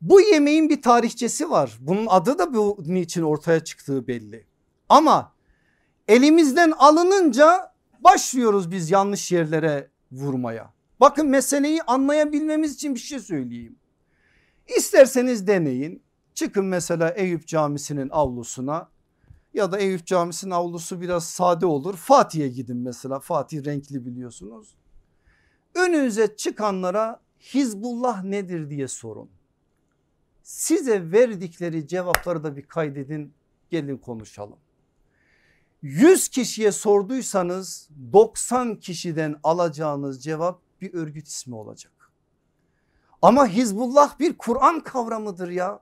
Bu yemeğin bir tarihçesi var. Bunun adı da bu niçin ortaya çıktığı belli. Ama elimizden alınınca başlıyoruz biz yanlış yerlere vurmaya. Bakın meseleyi anlayabilmemiz için bir şey söyleyeyim. İsterseniz deneyin. Çıkın mesela Eyüp Camisi'nin avlusuna ya da Eyüp Camisi'nin avlusu biraz sade olur. Fatih'e gidin mesela Fatih renkli biliyorsunuz. Önünüze çıkanlara Hizbullah nedir diye sorun. Size verdikleri cevapları da bir kaydedin gelin konuşalım. 100 kişiye sorduysanız 90 kişiden alacağınız cevap bir örgüt ismi olacak. Ama Hizbullah bir Kur'an kavramıdır ya.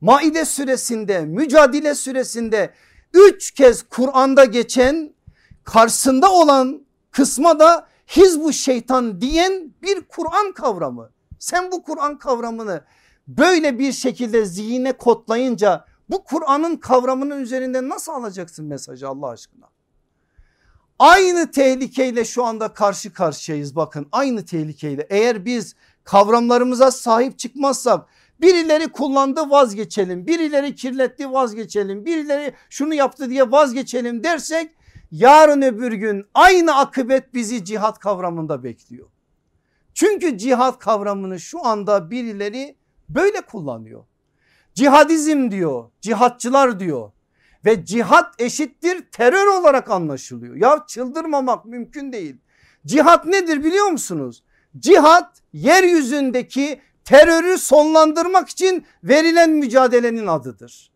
Maide süresinde mücadele süresinde üç kez Kur'an'da geçen karşısında olan kısma da Hizbu şeytan diyen bir Kur'an kavramı. Sen bu Kur'an kavramını böyle bir şekilde zihine kodlayınca bu Kur'an'ın kavramının üzerinde nasıl alacaksın mesajı Allah aşkına? Aynı tehlikeyle şu anda karşı karşıyayız bakın aynı tehlikeyle eğer biz kavramlarımıza sahip çıkmazsak birileri kullandı vazgeçelim birileri kirletti vazgeçelim birileri şunu yaptı diye vazgeçelim dersek yarın öbür gün aynı akıbet bizi cihat kavramında bekliyor. Çünkü cihat kavramını şu anda birileri böyle kullanıyor. Cihadizm diyor, cihatçılar diyor ve cihat eşittir terör olarak anlaşılıyor. Ya çıldırmamak mümkün değil. Cihat nedir biliyor musunuz? Cihat yeryüzündeki terörü sonlandırmak için verilen mücadelenin adıdır.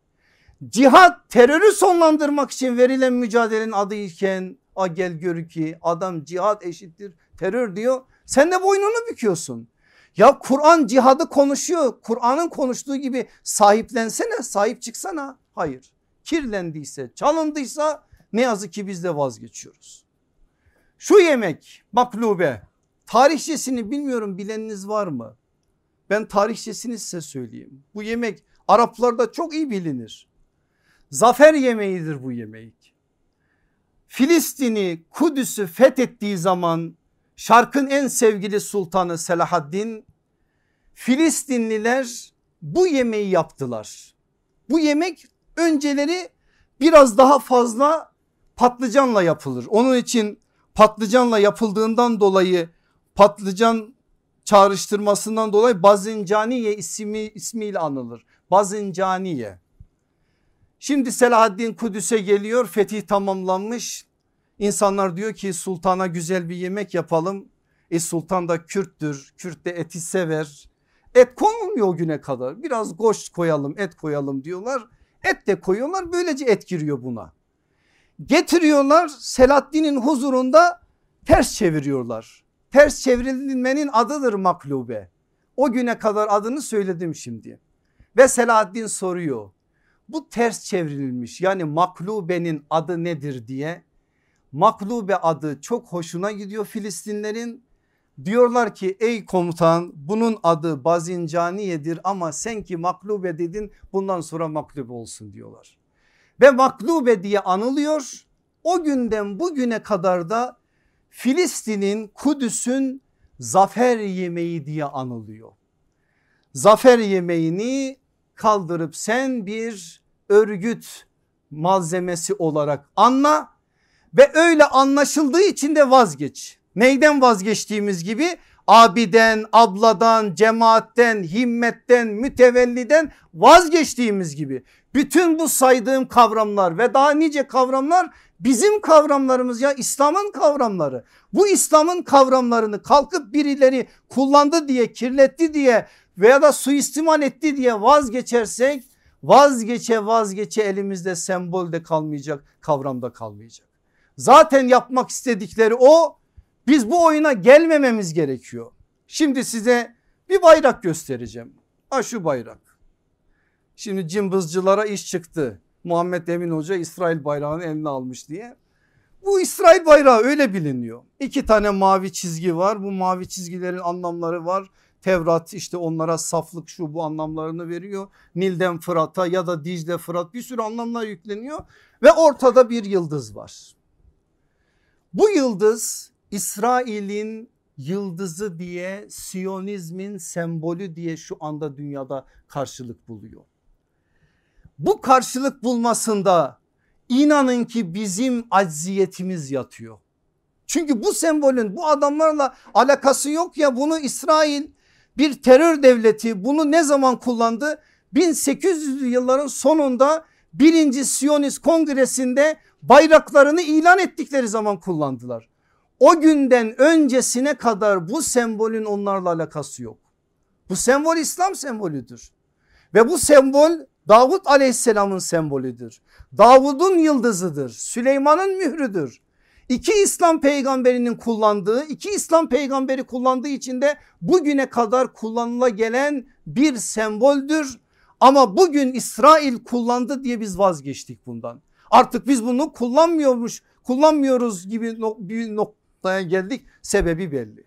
Cihat terörü sonlandırmak için verilen mücadelenin adı iken a gel gör ki adam cihat eşittir terör diyor. Sen de boynunu büküyorsun. Ya Kur'an cihadı konuşuyor. Kur'an'ın konuştuğu gibi sahiplensene sahip çıksana. Hayır kirlendiyse çalındıysa ne yazık ki biz de vazgeçiyoruz. Şu yemek maklube tarihçesini bilmiyorum bileniniz var mı? Ben tarihçesini size söyleyeyim. Bu yemek Araplarda çok iyi bilinir. Zafer yemeğidir bu yemek. Filistin'i Kudüs'ü fethettiği zaman Şarkın en sevgili sultanı Selahaddin Filistinliler bu yemeği yaptılar. Bu yemek önceleri biraz daha fazla patlıcanla yapılır. Onun için patlıcanla yapıldığından dolayı patlıcan çağrıştırmasından dolayı Bazincaniye ismi, ismiyle anılır. Bazincaniye. Şimdi Selahaddin Kudüs'e geliyor fetih tamamlanmış İnsanlar diyor ki sultana güzel bir yemek yapalım. E sultan da Kürttür. Kürt de eti sever. Et konulmuyor o güne kadar. Biraz goş koyalım et koyalım diyorlar. Et de koyuyorlar böylece et giriyor buna. Getiriyorlar Selahaddin'in huzurunda ters çeviriyorlar. Ters çevrilmenin adıdır maklube. O güne kadar adını söyledim şimdi. Ve Selahaddin soruyor. Bu ters çevrilmiş yani maklubenin adı nedir diye Maklube adı çok hoşuna gidiyor Filistinlerin. Diyorlar ki ey komutan bunun adı Bazincaniye'dir ama sen ki maklube dedin bundan sonra maklube olsun diyorlar. Ve maklube diye anılıyor. O günden bugüne kadar da Filistin'in Kudüs'ün zafer yemeği diye anılıyor. Zafer yemeğini kaldırıp sen bir örgüt malzemesi olarak anla ve öyle anlaşıldığı için de vazgeç. Neyden vazgeçtiğimiz gibi abiden, abladan, cemaatten, himmetten, mütevelliden vazgeçtiğimiz gibi. Bütün bu saydığım kavramlar ve daha nice kavramlar bizim kavramlarımız ya İslam'ın kavramları. Bu İslam'ın kavramlarını kalkıp birileri kullandı diye kirletti diye veya da suistimal etti diye vazgeçersek vazgeçe vazgeçe elimizde sembol de kalmayacak kavramda kalmayacak. Zaten yapmak istedikleri o biz bu oyuna gelmememiz gerekiyor. Şimdi size bir bayrak göstereceğim. Ha şu bayrak. Şimdi cımbızcılara iş çıktı. Muhammed Emin Hoca İsrail bayrağını eline almış diye. Bu İsrail bayrağı öyle biliniyor. İki tane mavi çizgi var. Bu mavi çizgilerin anlamları var. Tevrat işte onlara saflık şu bu anlamlarını veriyor. Nil'den Fırat'a ya da Dicle Fırat bir sürü anlamlar yükleniyor. Ve ortada bir yıldız var. Bu yıldız İsrail'in yıldızı diye Siyonizmin sembolü diye şu anda dünyada karşılık buluyor. Bu karşılık bulmasında inanın ki bizim acziyetimiz yatıyor. Çünkü bu sembolün bu adamlarla alakası yok ya bunu İsrail bir terör devleti bunu ne zaman kullandı? 1800'lü yılların sonunda birinci Siyonist kongresinde bayraklarını ilan ettikleri zaman kullandılar. O günden öncesine kadar bu sembolün onlarla alakası yok. Bu sembol İslam sembolüdür. Ve bu sembol Davut aleyhisselamın sembolüdür. Davud'un yıldızıdır. Süleyman'ın mührüdür. İki İslam peygamberinin kullandığı iki İslam peygamberi kullandığı için de bugüne kadar kullanıla gelen bir semboldür. Ama bugün İsrail kullandı diye biz vazgeçtik bundan. Artık biz bunu kullanmıyormuş kullanmıyoruz gibi bir noktaya geldik sebebi belli.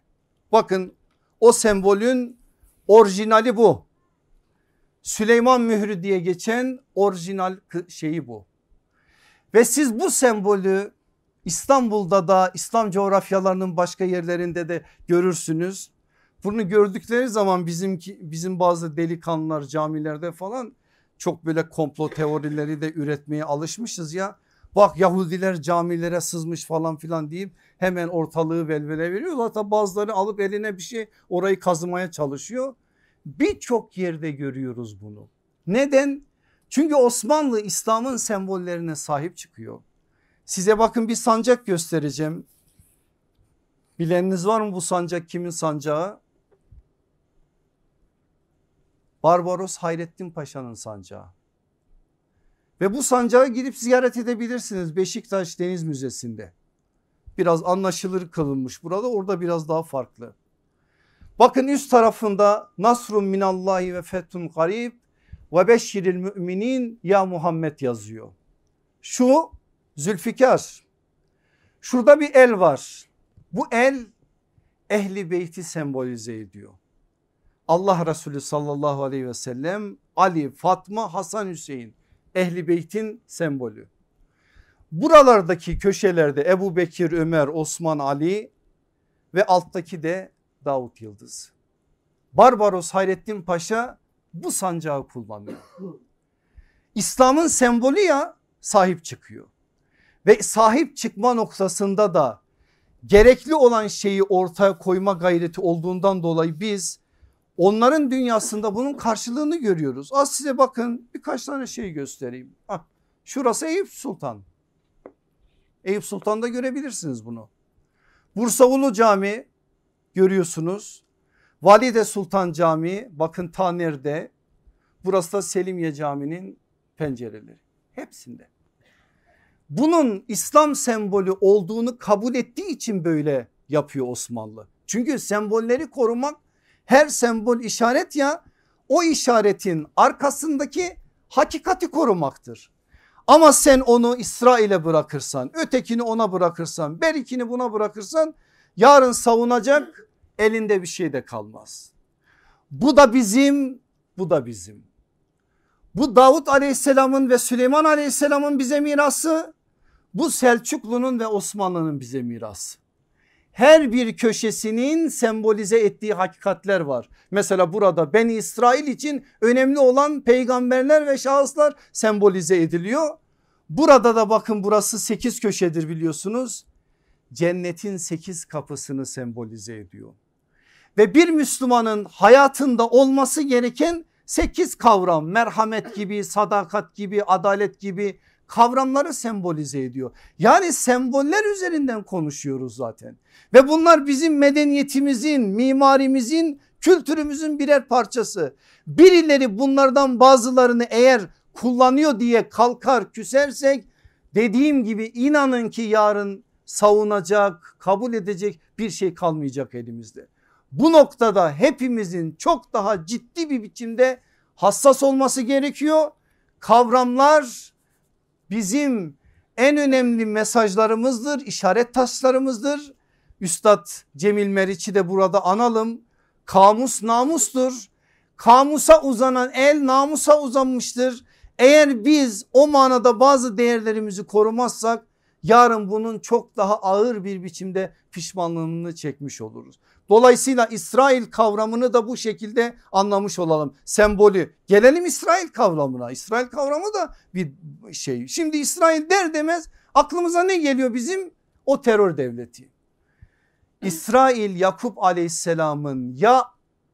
Bakın o sembolün orijinali bu. Süleyman mührü diye geçen orijinal şeyi bu. Ve siz bu sembolü İstanbul'da da İslam coğrafyalarının başka yerlerinde de görürsünüz. Bunu gördükleri zaman bizim bizim bazı delikanlılar camilerde falan çok böyle komplo teorileri de üretmeye alışmışız ya. Bak Yahudiler camilere sızmış falan filan deyip hemen ortalığı velvele veriyor. Hatta bazıları alıp eline bir şey orayı kazımaya çalışıyor. Birçok yerde görüyoruz bunu. Neden? Çünkü Osmanlı İslam'ın sembollerine sahip çıkıyor. Size bakın bir sancak göstereceğim. Bileniniz var mı bu sancak kimin sancağı? Barbaros Hayrettin Paşa'nın sancağı. Ve bu sancağı gidip ziyaret edebilirsiniz Beşiktaş Deniz Müzesi'nde. Biraz anlaşılır kılınmış burada orada biraz daha farklı. Bakın üst tarafında Nasrun minallahi ve fethun garib ve beşiril müminin ya Muhammed yazıyor. Şu Zülfikar şurada bir el var. Bu el ehli beyti sembolize ediyor. Allah Resulü sallallahu aleyhi ve sellem Ali, Fatma, Hasan, Hüseyin ehli beytin sembolü. Buralardaki köşelerde Ebu Bekir, Ömer, Osman, Ali ve alttaki de Davut Yıldız. Barbaros Hayrettin Paşa bu sancağı kullanıyor. İslam'ın sembolü ya sahip çıkıyor. Ve sahip çıkma noktasında da gerekli olan şeyi ortaya koyma gayreti olduğundan dolayı biz onların dünyasında bunun karşılığını görüyoruz. Az size bakın birkaç tane şey göstereyim. Hah, şurası Eyüp Sultan. Eyüp Sultan'da görebilirsiniz bunu. Bursa Ulu Cami görüyorsunuz. Valide Sultan Camii bakın ta nerede? Burası da Selimiye Camii'nin pencereleri. Hepsinde. Bunun İslam sembolü olduğunu kabul ettiği için böyle yapıyor Osmanlı. Çünkü sembolleri korumak her sembol işaret ya o işaretin arkasındaki hakikati korumaktır. Ama sen onu İsrail'e bırakırsan ötekini ona bırakırsan berikini buna bırakırsan yarın savunacak elinde bir şey de kalmaz. Bu da bizim bu da bizim. Bu Davut aleyhisselamın ve Süleyman aleyhisselamın bize mirası bu Selçuklu'nun ve Osmanlı'nın bize mirası. Her bir köşesinin sembolize ettiği hakikatler var. Mesela burada Beni İsrail için önemli olan peygamberler ve şahıslar sembolize ediliyor. Burada da bakın burası sekiz köşedir biliyorsunuz. Cennetin sekiz kapısını sembolize ediyor. Ve bir Müslümanın hayatında olması gereken sekiz kavram merhamet gibi sadakat gibi adalet gibi kavramları sembolize ediyor. Yani semboller üzerinden konuşuyoruz zaten. Ve bunlar bizim medeniyetimizin, mimarimizin, kültürümüzün birer parçası. Birileri bunlardan bazılarını eğer kullanıyor diye kalkar küsersek dediğim gibi inanın ki yarın savunacak, kabul edecek bir şey kalmayacak elimizde. Bu noktada hepimizin çok daha ciddi bir biçimde hassas olması gerekiyor. Kavramlar bizim en önemli mesajlarımızdır, işaret taşlarımızdır. Üstad Cemil Meriç'i de burada analım. Kamus namustur. Kamusa uzanan el namusa uzanmıştır. Eğer biz o manada bazı değerlerimizi korumazsak yarın bunun çok daha ağır bir biçimde pişmanlığını çekmiş oluruz. Dolayısıyla İsrail kavramını da bu şekilde anlamış olalım. Sembolü gelelim İsrail kavramına. İsrail kavramı da bir şey. Şimdi İsrail der demez aklımıza ne geliyor bizim? O terör devleti. İsrail Yakup aleyhisselamın ya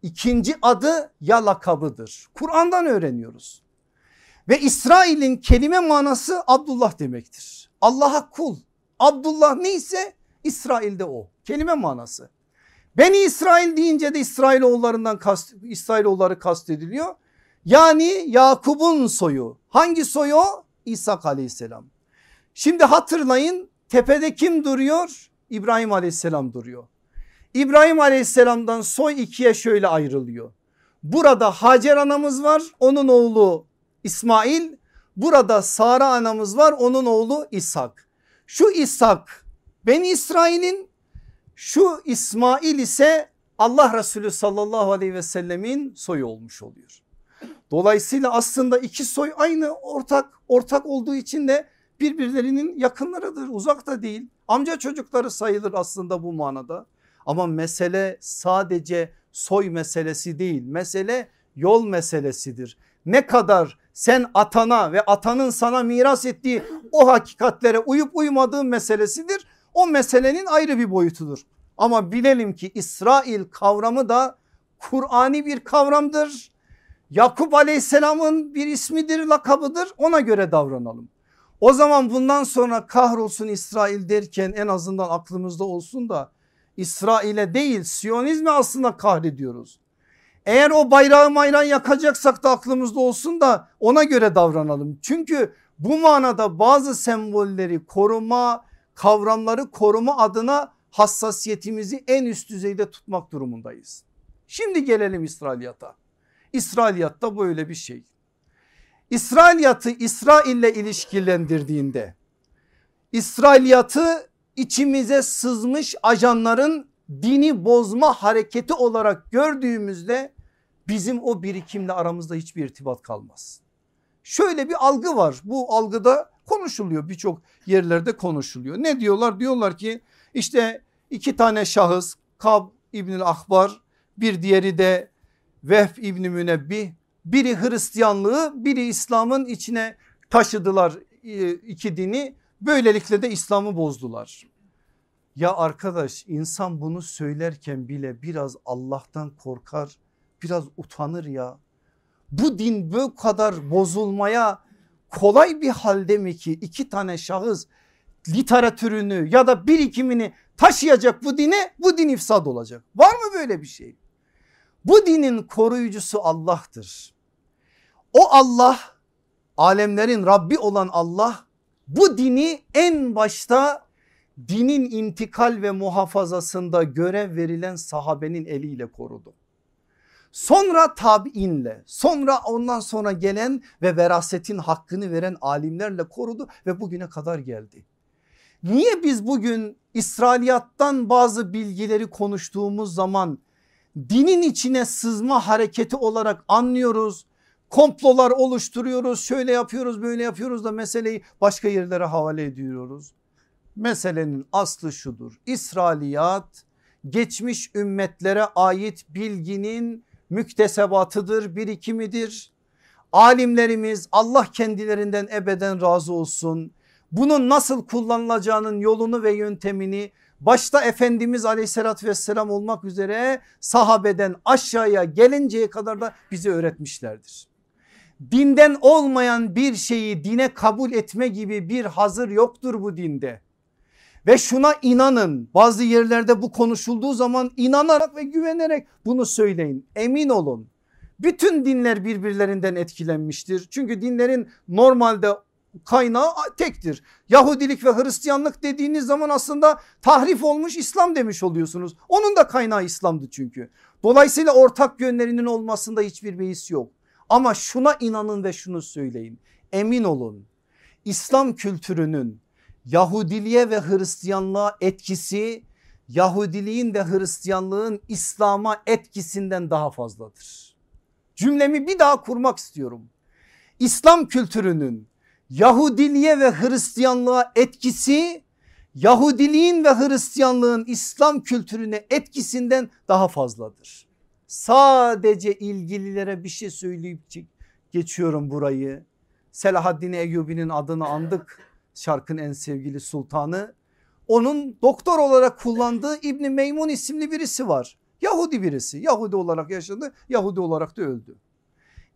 ikinci adı ya lakabıdır. Kur'an'dan öğreniyoruz. Ve İsrail'in kelime manası Abdullah demektir. Allah'a kul. Abdullah neyse İsrail'de o. Kelime manası. Beni İsrail deyince de İsrailoğullarından kast, İsrailoğulları kastediliyor. Yani Yakup'un soyu. Hangi soyu? İsa aleyhisselam. Şimdi hatırlayın tepede kim duruyor? İbrahim aleyhisselam duruyor. İbrahim aleyhisselamdan soy ikiye şöyle ayrılıyor. Burada Hacer anamız var onun oğlu İsmail. Burada Sara anamız var onun oğlu İshak. Şu İshak ben İsrail'in şu İsmail ise Allah Resulü sallallahu aleyhi ve sellemin soyu olmuş oluyor. Dolayısıyla aslında iki soy aynı ortak ortak olduğu için de birbirlerinin yakınlarıdır uzak da değil. Amca çocukları sayılır aslında bu manada. Ama mesele sadece soy meselesi değil mesele yol meselesidir. Ne kadar sen atana ve atanın sana miras ettiği o hakikatlere uyup uymadığın meselesidir. O meselenin ayrı bir boyutudur. Ama bilelim ki İsrail kavramı da Kur'ani bir kavramdır. Yakup aleyhisselamın bir ismidir lakabıdır ona göre davranalım. O zaman bundan sonra kahrolsun İsrail derken en azından aklımızda olsun da İsrail'e değil Siyonizmi aslında kahrediyoruz. Eğer o bayrağı mayran yakacaksak da aklımızda olsun da ona göre davranalım. Çünkü bu manada bazı sembolleri koruma kavramları koruma adına hassasiyetimizi en üst düzeyde tutmak durumundayız. Şimdi gelelim İsrailiyata. İsrailiyatta böyle bir şey. İsrailiyatı İsrail'le ilişkilendirdiğinde İsrailiyatı içimize sızmış ajanların dini bozma hareketi olarak gördüğümüzde bizim o birikimle aramızda hiçbir irtibat kalmaz. Şöyle bir algı var bu algıda konuşuluyor birçok yerlerde konuşuluyor. Ne diyorlar diyorlar ki işte iki tane şahıs Kab İbnül Ahbar bir diğeri de Vehb İbni Münebbih biri Hristiyanlığı biri İslam'ın içine taşıdılar e, iki dini böylelikle de İslam'ı bozdular. Ya arkadaş insan bunu söylerken bile biraz Allah'tan korkar biraz utanır ya. Bu din bu kadar bozulmaya kolay bir halde mi ki iki tane şahıs literatürünü ya da birikimini taşıyacak bu dine bu din ifsad olacak. Var mı böyle bir şey? Bu dinin koruyucusu Allah'tır. O Allah alemlerin Rabbi olan Allah bu dini en başta dinin intikal ve muhafazasında görev verilen sahabenin eliyle korudu. Sonra tabiinle sonra ondan sonra gelen ve verasetin hakkını veren alimlerle korudu ve bugüne kadar geldi. Niye biz bugün İsrailiyattan bazı bilgileri konuştuğumuz zaman dinin içine sızma hareketi olarak anlıyoruz. Komplolar oluşturuyoruz şöyle yapıyoruz böyle yapıyoruz da meseleyi başka yerlere havale ediyoruz. Meselenin aslı şudur İsrailiyat geçmiş ümmetlere ait bilginin müktesebatıdır birikimidir. Alimlerimiz Allah kendilerinden ebeden razı olsun. Bunun nasıl kullanılacağının yolunu ve yöntemini başta Efendimiz aleyhissalatü vesselam olmak üzere sahabeden aşağıya gelinceye kadar da bize öğretmişlerdir. Dinden olmayan bir şeyi dine kabul etme gibi bir hazır yoktur bu dinde. Ve şuna inanın bazı yerlerde bu konuşulduğu zaman inanarak ve güvenerek bunu söyleyin emin olun. Bütün dinler birbirlerinden etkilenmiştir. Çünkü dinlerin normalde kaynağı tektir. Yahudilik ve Hristiyanlık dediğiniz zaman aslında tahrif olmuş İslam demiş oluyorsunuz. Onun da kaynağı İslam'dı çünkü. Dolayısıyla ortak yönlerinin olmasında hiçbir beis yok. Ama şuna inanın ve şunu söyleyin. Emin olun İslam kültürünün Yahudiliğe ve Hristiyanlığa etkisi Yahudiliğin ve Hristiyanlığın İslam'a etkisinden daha fazladır. Cümlemi bir daha kurmak istiyorum. İslam kültürünün Yahudiliğe ve Hristiyanlığa etkisi Yahudiliğin ve Hristiyanlığın İslam kültürüne etkisinden daha fazladır. Sadece ilgililere bir şey söyleyip geçiyorum burayı. Selahaddin Eyyubi'nin adını andık şarkın en sevgili sultanı. Onun doktor olarak kullandığı İbni Meymun isimli birisi var. Yahudi birisi Yahudi olarak yaşadı Yahudi olarak da öldü.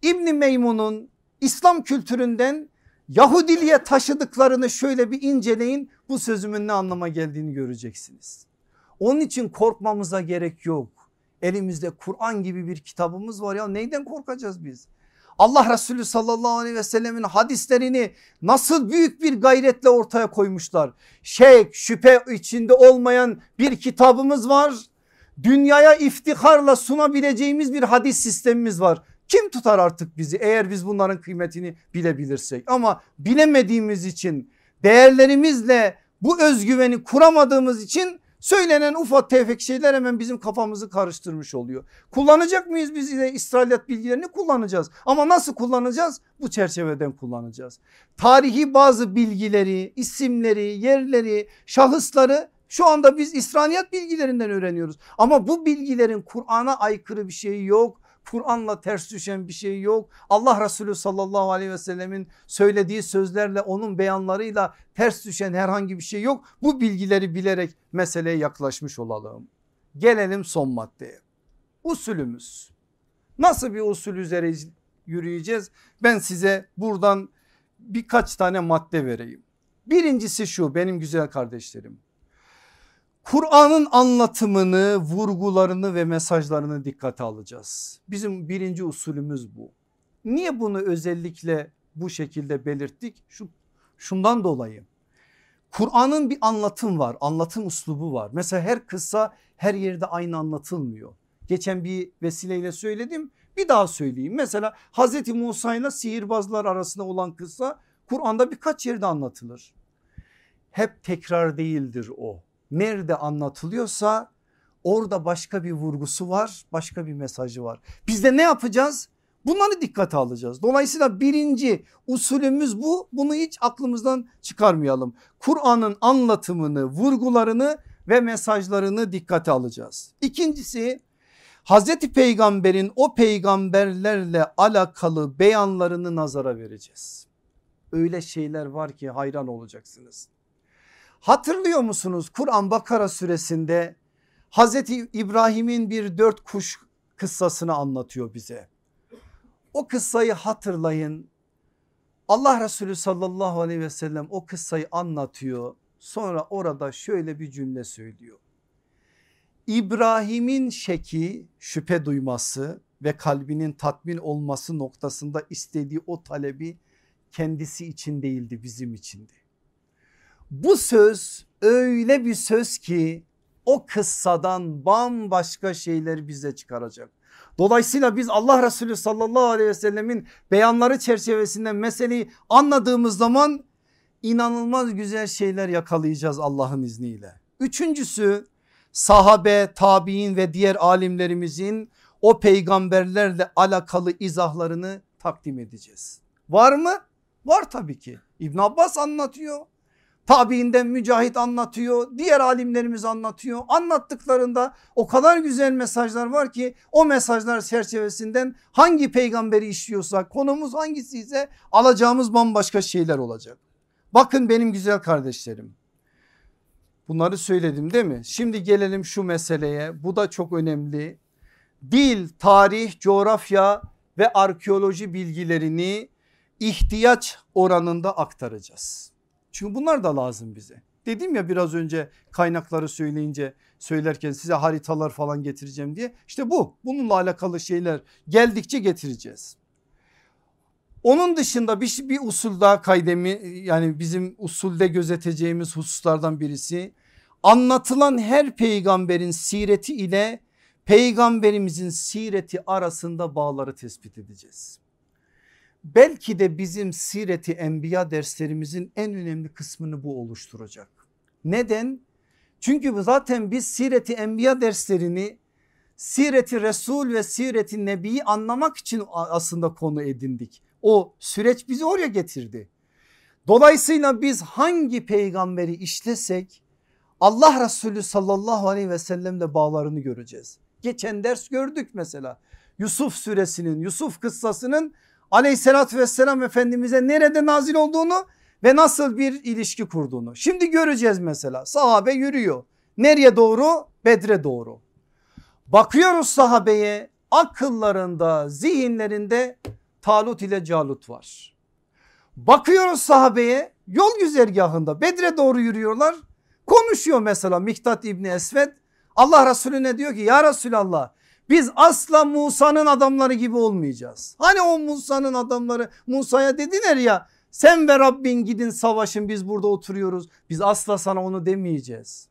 İbni Meymun'un İslam kültüründen Yahudiliğe taşıdıklarını şöyle bir inceleyin bu sözümün ne anlama geldiğini göreceksiniz. Onun için korkmamıza gerek yok. Elimizde Kur'an gibi bir kitabımız var ya neyden korkacağız biz? Allah Resulü sallallahu aleyhi ve sellemin hadislerini nasıl büyük bir gayretle ortaya koymuşlar. Şek şüphe içinde olmayan bir kitabımız var. Dünyaya iftiharla sunabileceğimiz bir hadis sistemimiz var. Kim tutar artık bizi eğer biz bunların kıymetini bilebilirsek ama bilemediğimiz için değerlerimizle bu özgüveni kuramadığımız için söylenen ufak tefek şeyler hemen bizim kafamızı karıştırmış oluyor. Kullanacak mıyız biz yine İsrailiyat bilgilerini kullanacağız ama nasıl kullanacağız? Bu çerçeveden kullanacağız. Tarihi bazı bilgileri, isimleri, yerleri, şahısları şu anda biz İsrailiyat bilgilerinden öğreniyoruz. Ama bu bilgilerin Kur'an'a aykırı bir şey yok. Kur'an'la ters düşen bir şey yok. Allah Resulü sallallahu aleyhi ve sellemin söylediği sözlerle onun beyanlarıyla ters düşen herhangi bir şey yok. Bu bilgileri bilerek meseleye yaklaşmış olalım. Gelelim son maddeye. Usulümüz. Nasıl bir usul üzere yürüyeceğiz? Ben size buradan birkaç tane madde vereyim. Birincisi şu benim güzel kardeşlerim. Kur'an'ın anlatımını, vurgularını ve mesajlarını dikkate alacağız. Bizim birinci usulümüz bu. Niye bunu özellikle bu şekilde belirttik? Şu, şundan dolayı. Kur'an'ın bir anlatım var, anlatım uslubu var. Mesela her kıssa her yerde aynı anlatılmıyor. Geçen bir vesileyle söyledim bir daha söyleyeyim. Mesela Hazreti Musa ile sihirbazlar arasında olan kıssa Kur'an'da birkaç yerde anlatılır. Hep tekrar değildir o nerede anlatılıyorsa orada başka bir vurgusu var başka bir mesajı var. Biz de ne yapacağız? Bunları dikkate alacağız. Dolayısıyla birinci usulümüz bu. Bunu hiç aklımızdan çıkarmayalım. Kur'an'ın anlatımını, vurgularını ve mesajlarını dikkate alacağız. İkincisi Hazreti Peygamber'in o peygamberlerle alakalı beyanlarını nazara vereceğiz. Öyle şeyler var ki hayran olacaksınız. Hatırlıyor musunuz Kur'an Bakara suresinde Hazreti İbrahim'in bir dört kuş kıssasını anlatıyor bize. O kıssayı hatırlayın. Allah Resulü sallallahu aleyhi ve sellem o kıssayı anlatıyor. Sonra orada şöyle bir cümle söylüyor. İbrahim'in şeki şüphe duyması ve kalbinin tatmin olması noktasında istediği o talebi kendisi için değildi bizim içindi. Bu söz öyle bir söz ki o kıssadan bambaşka şeyler bize çıkaracak. Dolayısıyla biz Allah Resulü sallallahu aleyhi ve sellemin beyanları çerçevesinde meseleyi anladığımız zaman inanılmaz güzel şeyler yakalayacağız Allah'ın izniyle. Üçüncüsü sahabe, tabi'in ve diğer alimlerimizin o peygamberlerle alakalı izahlarını takdim edeceğiz. Var mı? Var tabii ki. İbn Abbas anlatıyor. Tabiinden Mücahit anlatıyor. Diğer alimlerimiz anlatıyor. Anlattıklarında o kadar güzel mesajlar var ki o mesajlar çerçevesinden hangi peygamberi işliyorsak konumuz hangisi ise alacağımız bambaşka şeyler olacak. Bakın benim güzel kardeşlerim. Bunları söyledim değil mi? Şimdi gelelim şu meseleye. Bu da çok önemli. Dil, tarih, coğrafya ve arkeoloji bilgilerini ihtiyaç oranında aktaracağız. Çünkü bunlar da lazım bize. Dedim ya biraz önce kaynakları söyleyince söylerken size haritalar falan getireceğim diye. İşte bu bununla alakalı şeyler geldikçe getireceğiz. Onun dışında bir, bir usul daha kaydemi yani bizim usulde gözeteceğimiz hususlardan birisi anlatılan her peygamberin sireti ile peygamberimizin sireti arasında bağları tespit edeceğiz belki de bizim sireti enbiya derslerimizin en önemli kısmını bu oluşturacak. Neden? Çünkü zaten biz sireti enbiya derslerini sireti resul ve sireti nebiyi anlamak için aslında konu edindik. O süreç bizi oraya getirdi. Dolayısıyla biz hangi peygamberi işlesek Allah Resulü sallallahu aleyhi ve sellemle bağlarını göreceğiz. Geçen ders gördük mesela Yusuf suresinin Yusuf kıssasının aleyhissalatü vesselam efendimize nerede nazil olduğunu ve nasıl bir ilişki kurduğunu. Şimdi göreceğiz mesela sahabe yürüyor. Nereye doğru? Bedre doğru. Bakıyoruz sahabeye akıllarında zihinlerinde Talut ile Calut var. Bakıyoruz sahabeye yol güzergahında Bedre doğru yürüyorlar. Konuşuyor mesela Miktat İbni Esved. Allah Resulüne diyor ki ya Resulallah biz asla Musa'nın adamları gibi olmayacağız. Hani o Musa'nın adamları Musa'ya dediler ya sen ve Rabbin gidin savaşın biz burada oturuyoruz. Biz asla sana onu demeyeceğiz.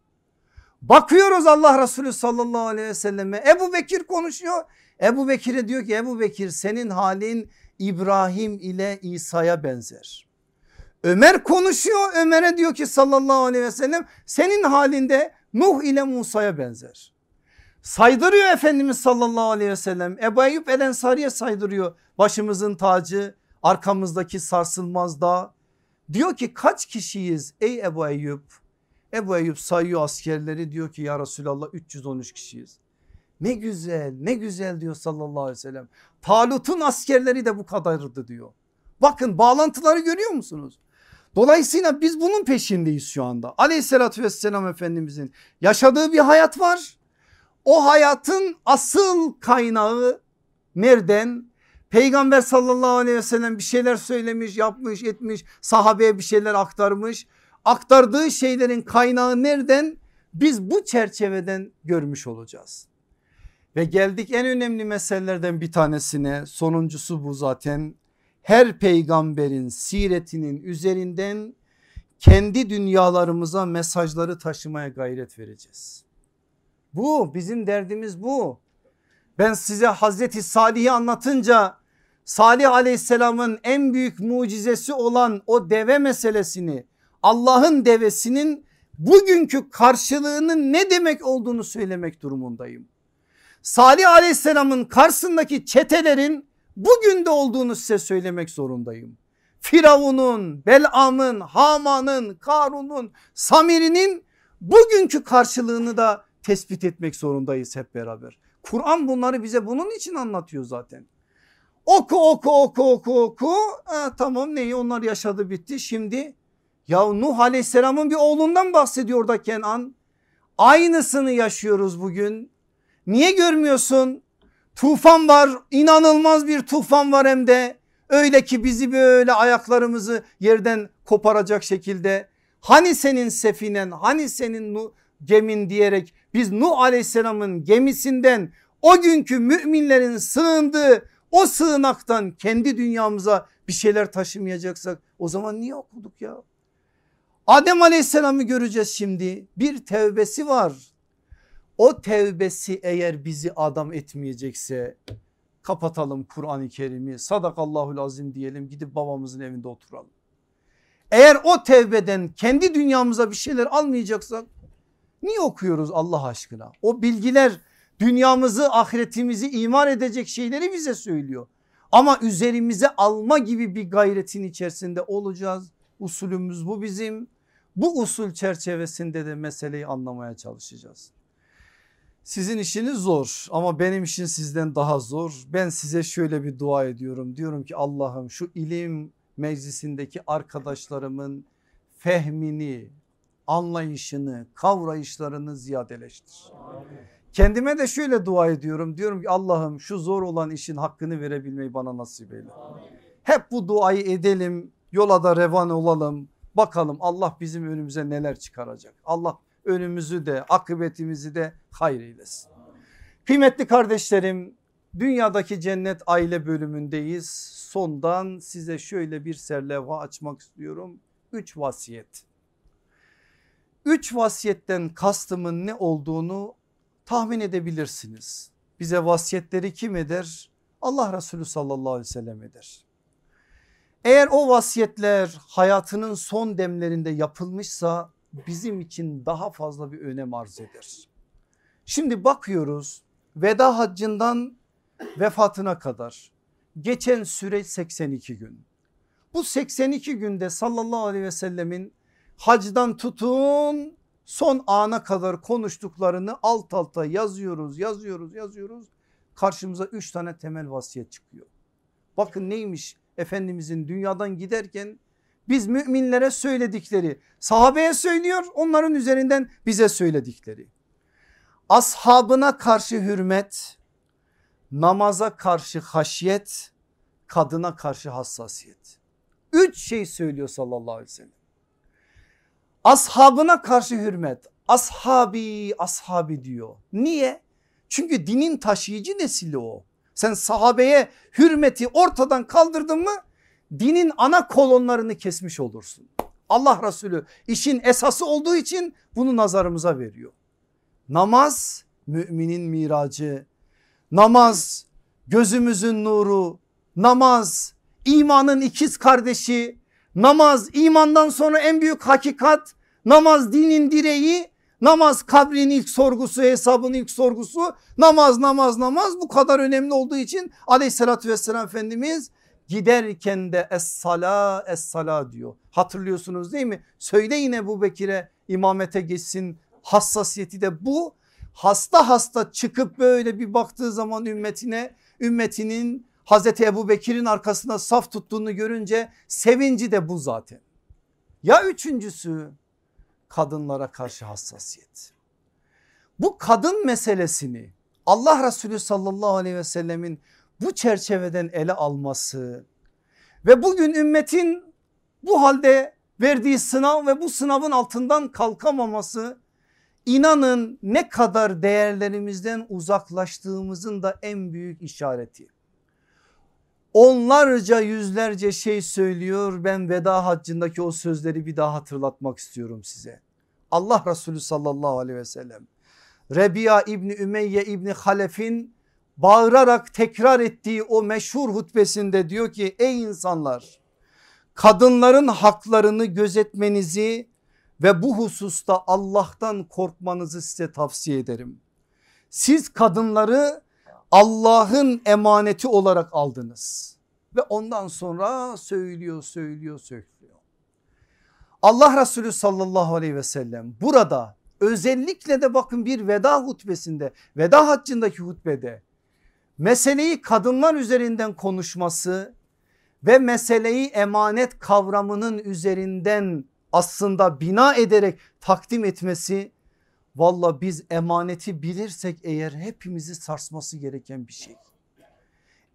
Bakıyoruz Allah Resulü sallallahu aleyhi ve selleme Ebu Bekir konuşuyor. Ebu Bekir'e diyor ki Ebu Bekir senin halin İbrahim ile İsa'ya benzer. Ömer konuşuyor Ömer'e diyor ki sallallahu aleyhi ve sellem senin halinde Nuh ile Musa'ya benzer. Saydırıyor Efendimiz sallallahu aleyhi ve sellem Ebu Eyyub El Ensari'ye saydırıyor başımızın tacı arkamızdaki sarsılmaz dağ. Diyor ki kaç kişiyiz ey Ebu Eyyub? Ebu Eyyub sayıyor askerleri diyor ki ya Resulallah 313 kişiyiz. Ne güzel ne güzel diyor sallallahu aleyhi ve sellem. Talut'un askerleri de bu kadardı diyor. Bakın bağlantıları görüyor musunuz? Dolayısıyla biz bunun peşindeyiz şu anda. Aleyhissalatü vesselam Efendimizin yaşadığı bir hayat var. O hayatın asıl kaynağı nereden? Peygamber sallallahu aleyhi ve sellem bir şeyler söylemiş yapmış etmiş sahabeye bir şeyler aktarmış. Aktardığı şeylerin kaynağı nereden? Biz bu çerçeveden görmüş olacağız. Ve geldik en önemli meselelerden bir tanesine sonuncusu bu zaten. Her peygamberin siretinin üzerinden kendi dünyalarımıza mesajları taşımaya gayret vereceğiz. Bu bizim derdimiz bu. Ben size Hazreti Salih'i anlatınca Salih aleyhisselamın en büyük mucizesi olan o deve meselesini Allah'ın devesinin bugünkü karşılığının ne demek olduğunu söylemek durumundayım. Salih aleyhisselamın karşısındaki çetelerin bugün de olduğunu size söylemek zorundayım. Firavun'un, Belam'ın, Haman'ın, Karun'un, Samiri'nin bugünkü karşılığını da tespit etmek zorundayız hep beraber. Kur'an bunları bize bunun için anlatıyor zaten. Oku oku oku oku oku. Ha, tamam neyi onlar yaşadı bitti. Şimdi ya Nuh aleyhisselamın bir oğlundan bahsediyor da Kenan. Aynısını yaşıyoruz bugün. Niye görmüyorsun? Tufan var inanılmaz bir tufan var hem de. Öyle ki bizi böyle ayaklarımızı yerden koparacak şekilde. Hani senin sefinen hani senin gemin diyerek biz Nuh aleyhisselamın gemisinden o günkü müminlerin sığındığı o sığınaktan kendi dünyamıza bir şeyler taşımayacaksak o zaman niye okuduk ya? Adem aleyhisselamı göreceğiz şimdi bir tevbesi var. O tevbesi eğer bizi adam etmeyecekse kapatalım Kur'an-ı Kerim'i sadakallahul azim diyelim gidip babamızın evinde oturalım. Eğer o tevbeden kendi dünyamıza bir şeyler almayacaksak niye okuyoruz Allah aşkına? O bilgiler dünyamızı ahiretimizi imar edecek şeyleri bize söylüyor. Ama üzerimize alma gibi bir gayretin içerisinde olacağız. Usulümüz bu bizim. Bu usul çerçevesinde de meseleyi anlamaya çalışacağız. Sizin işiniz zor ama benim işim sizden daha zor. Ben size şöyle bir dua ediyorum. Diyorum ki Allah'ım şu ilim meclisindeki arkadaşlarımın fehmini, anlayışını, kavrayışlarını ziyadeleştir. Amin. Kendime de şöyle dua ediyorum. Diyorum ki Allah'ım şu zor olan işin hakkını verebilmeyi bana nasip eyle. Hep bu duayı edelim. Yola da revan olalım. Bakalım Allah bizim önümüze neler çıkaracak. Allah önümüzü de akıbetimizi de hayır eylesin. Kıymetli kardeşlerim dünyadaki cennet aile bölümündeyiz. Sondan size şöyle bir serlevha açmak istiyorum. Üç vasiyet. Üç vasiyetten kastımın ne olduğunu tahmin edebilirsiniz. Bize vasiyetleri kim eder? Allah Resulü sallallahu aleyhi ve sellem eder. Eğer o vasiyetler hayatının son demlerinde yapılmışsa bizim için daha fazla bir önem arz eder. Şimdi bakıyoruz veda haccından vefatına kadar geçen süreç 82 gün. Bu 82 günde sallallahu aleyhi ve sellemin hacdan tutun son ana kadar konuştuklarını alt alta yazıyoruz yazıyoruz yazıyoruz. Karşımıza üç tane temel vasiyet çıkıyor. Bakın neymiş Efendimizin dünyadan giderken biz müminlere söyledikleri sahabeye söylüyor onların üzerinden bize söyledikleri. ashabına karşı hürmet, namaza karşı haşyet, kadına karşı hassasiyet. Üç şey söylüyor sallallahu aleyhi ve sellem. Ashabına karşı hürmet, ashabi ashabi diyor. Niye? Çünkü dinin taşıyıcı nesili o. Sen sahabeye hürmeti ortadan kaldırdın mı dinin ana kolonlarını kesmiş olursun. Allah Resulü işin esası olduğu için bunu nazarımıza veriyor. Namaz müminin miracı, namaz gözümüzün nuru, namaz imanın ikiz kardeşi, namaz imandan sonra en büyük hakikat, namaz dinin direği, namaz kabrin ilk sorgusu, hesabın ilk sorgusu, namaz namaz namaz bu kadar önemli olduğu için aleyhissalatü vesselam Efendimiz giderken de es sala es sala diyor. Hatırlıyorsunuz değil mi? Söyle yine bu Bekir'e imamete geçsin hassasiyeti de bu. Hasta hasta çıkıp böyle bir baktığı zaman ümmetine ümmetinin Hazreti Ebu Bekir'in arkasında saf tuttuğunu görünce sevinci de bu zaten. Ya üçüncüsü kadınlara karşı hassasiyet. Bu kadın meselesini Allah Resulü sallallahu aleyhi ve sellemin bu çerçeveden ele alması ve bugün ümmetin bu halde verdiği sınav ve bu sınavın altından kalkamaması inanın ne kadar değerlerimizden uzaklaştığımızın da en büyük işareti. Onlarca yüzlerce şey söylüyor ben veda haccındaki o sözleri bir daha hatırlatmak istiyorum size. Allah Resulü sallallahu aleyhi ve sellem Rebiya İbni Ümeyye İbni Halef'in bağırarak tekrar ettiği o meşhur hutbesinde diyor ki ey insanlar kadınların haklarını gözetmenizi ve bu hususta Allah'tan korkmanızı size tavsiye ederim. Siz kadınları Allah'ın emaneti olarak aldınız ve ondan sonra söylüyor söylüyor söylüyor. Allah Resulü sallallahu aleyhi ve sellem burada özellikle de bakın bir veda hutbesinde veda haccındaki hutbede meseleyi kadınlar üzerinden konuşması ve meseleyi emanet kavramının üzerinden aslında bina ederek takdim etmesi valla biz emaneti bilirsek eğer hepimizi sarsması gereken bir şey.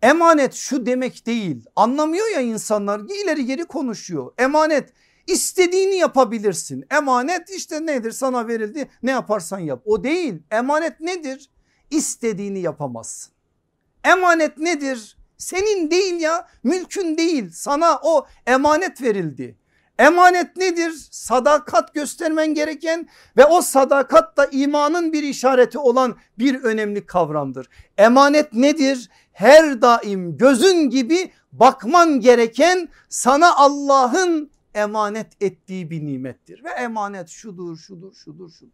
Emanet şu demek değil anlamıyor ya insanlar ileri geri konuşuyor. Emanet istediğini yapabilirsin. Emanet işte nedir sana verildi ne yaparsan yap o değil. Emanet nedir? İstediğini yapamazsın. Emanet nedir? Senin değil ya mülkün değil sana o emanet verildi. Emanet nedir? Sadakat göstermen gereken ve o sadakat da imanın bir işareti olan bir önemli kavramdır. Emanet nedir? Her daim gözün gibi bakman gereken sana Allah'ın emanet ettiği bir nimettir. Ve emanet şudur şudur şudur şudur.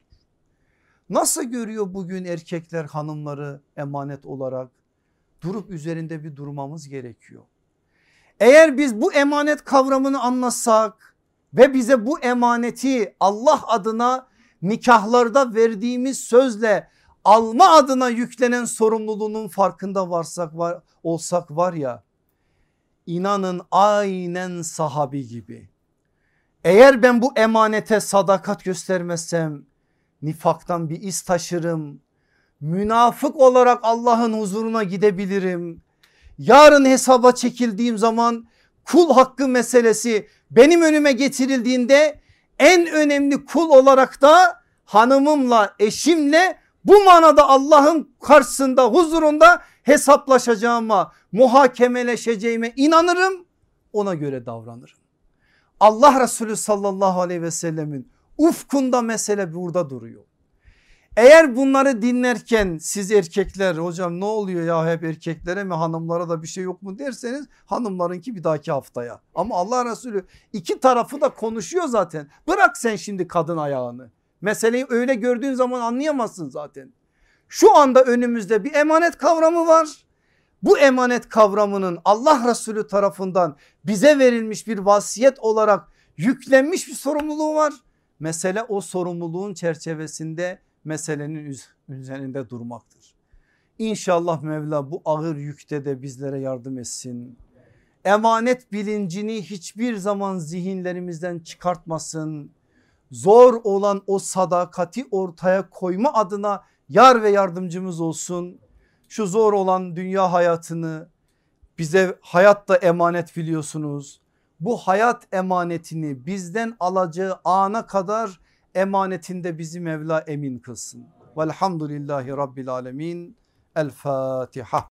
Nasıl görüyor bugün erkekler hanımları emanet olarak? Durup üzerinde bir durmamız gerekiyor. Eğer biz bu emanet kavramını anlasak ve bize bu emaneti Allah adına nikahlarda verdiğimiz sözle alma adına yüklenen sorumluluğunun farkında varsak var, olsak var ya inanın aynen sahabi gibi. Eğer ben bu emanete sadakat göstermezsem nifaktan bir iz taşırım. Münafık olarak Allah'ın huzuruna gidebilirim. Yarın hesaba çekildiğim zaman kul hakkı meselesi benim önüme getirildiğinde en önemli kul olarak da hanımımla eşimle bu manada Allah'ın karşısında huzurunda hesaplaşacağıma muhakemeleşeceğime inanırım ona göre davranırım. Allah Resulü sallallahu aleyhi ve sellemin ufkunda mesele burada duruyor. Eğer bunları dinlerken siz erkekler hocam ne oluyor ya hep erkeklere mi hanımlara da bir şey yok mu derseniz hanımlarınki bir dahaki haftaya. Ama Allah Resulü iki tarafı da konuşuyor zaten. Bırak sen şimdi kadın ayağını. Meseleyi öyle gördüğün zaman anlayamazsın zaten. Şu anda önümüzde bir emanet kavramı var. Bu emanet kavramının Allah Resulü tarafından bize verilmiş bir vasiyet olarak yüklenmiş bir sorumluluğu var. Mesele o sorumluluğun çerçevesinde meselenin üzerinde durmaktır. İnşallah Mevla bu ağır yükte de bizlere yardım etsin. Emanet bilincini hiçbir zaman zihinlerimizden çıkartmasın. Zor olan o sadakati ortaya koyma adına yar ve yardımcımız olsun. Şu zor olan dünya hayatını bize hayatta emanet biliyorsunuz. Bu hayat emanetini bizden alacağı ana kadar emanetinde bizi Mevla emin kılsın. Velhamdülillahi Rabbil Alemin. El Fatiha.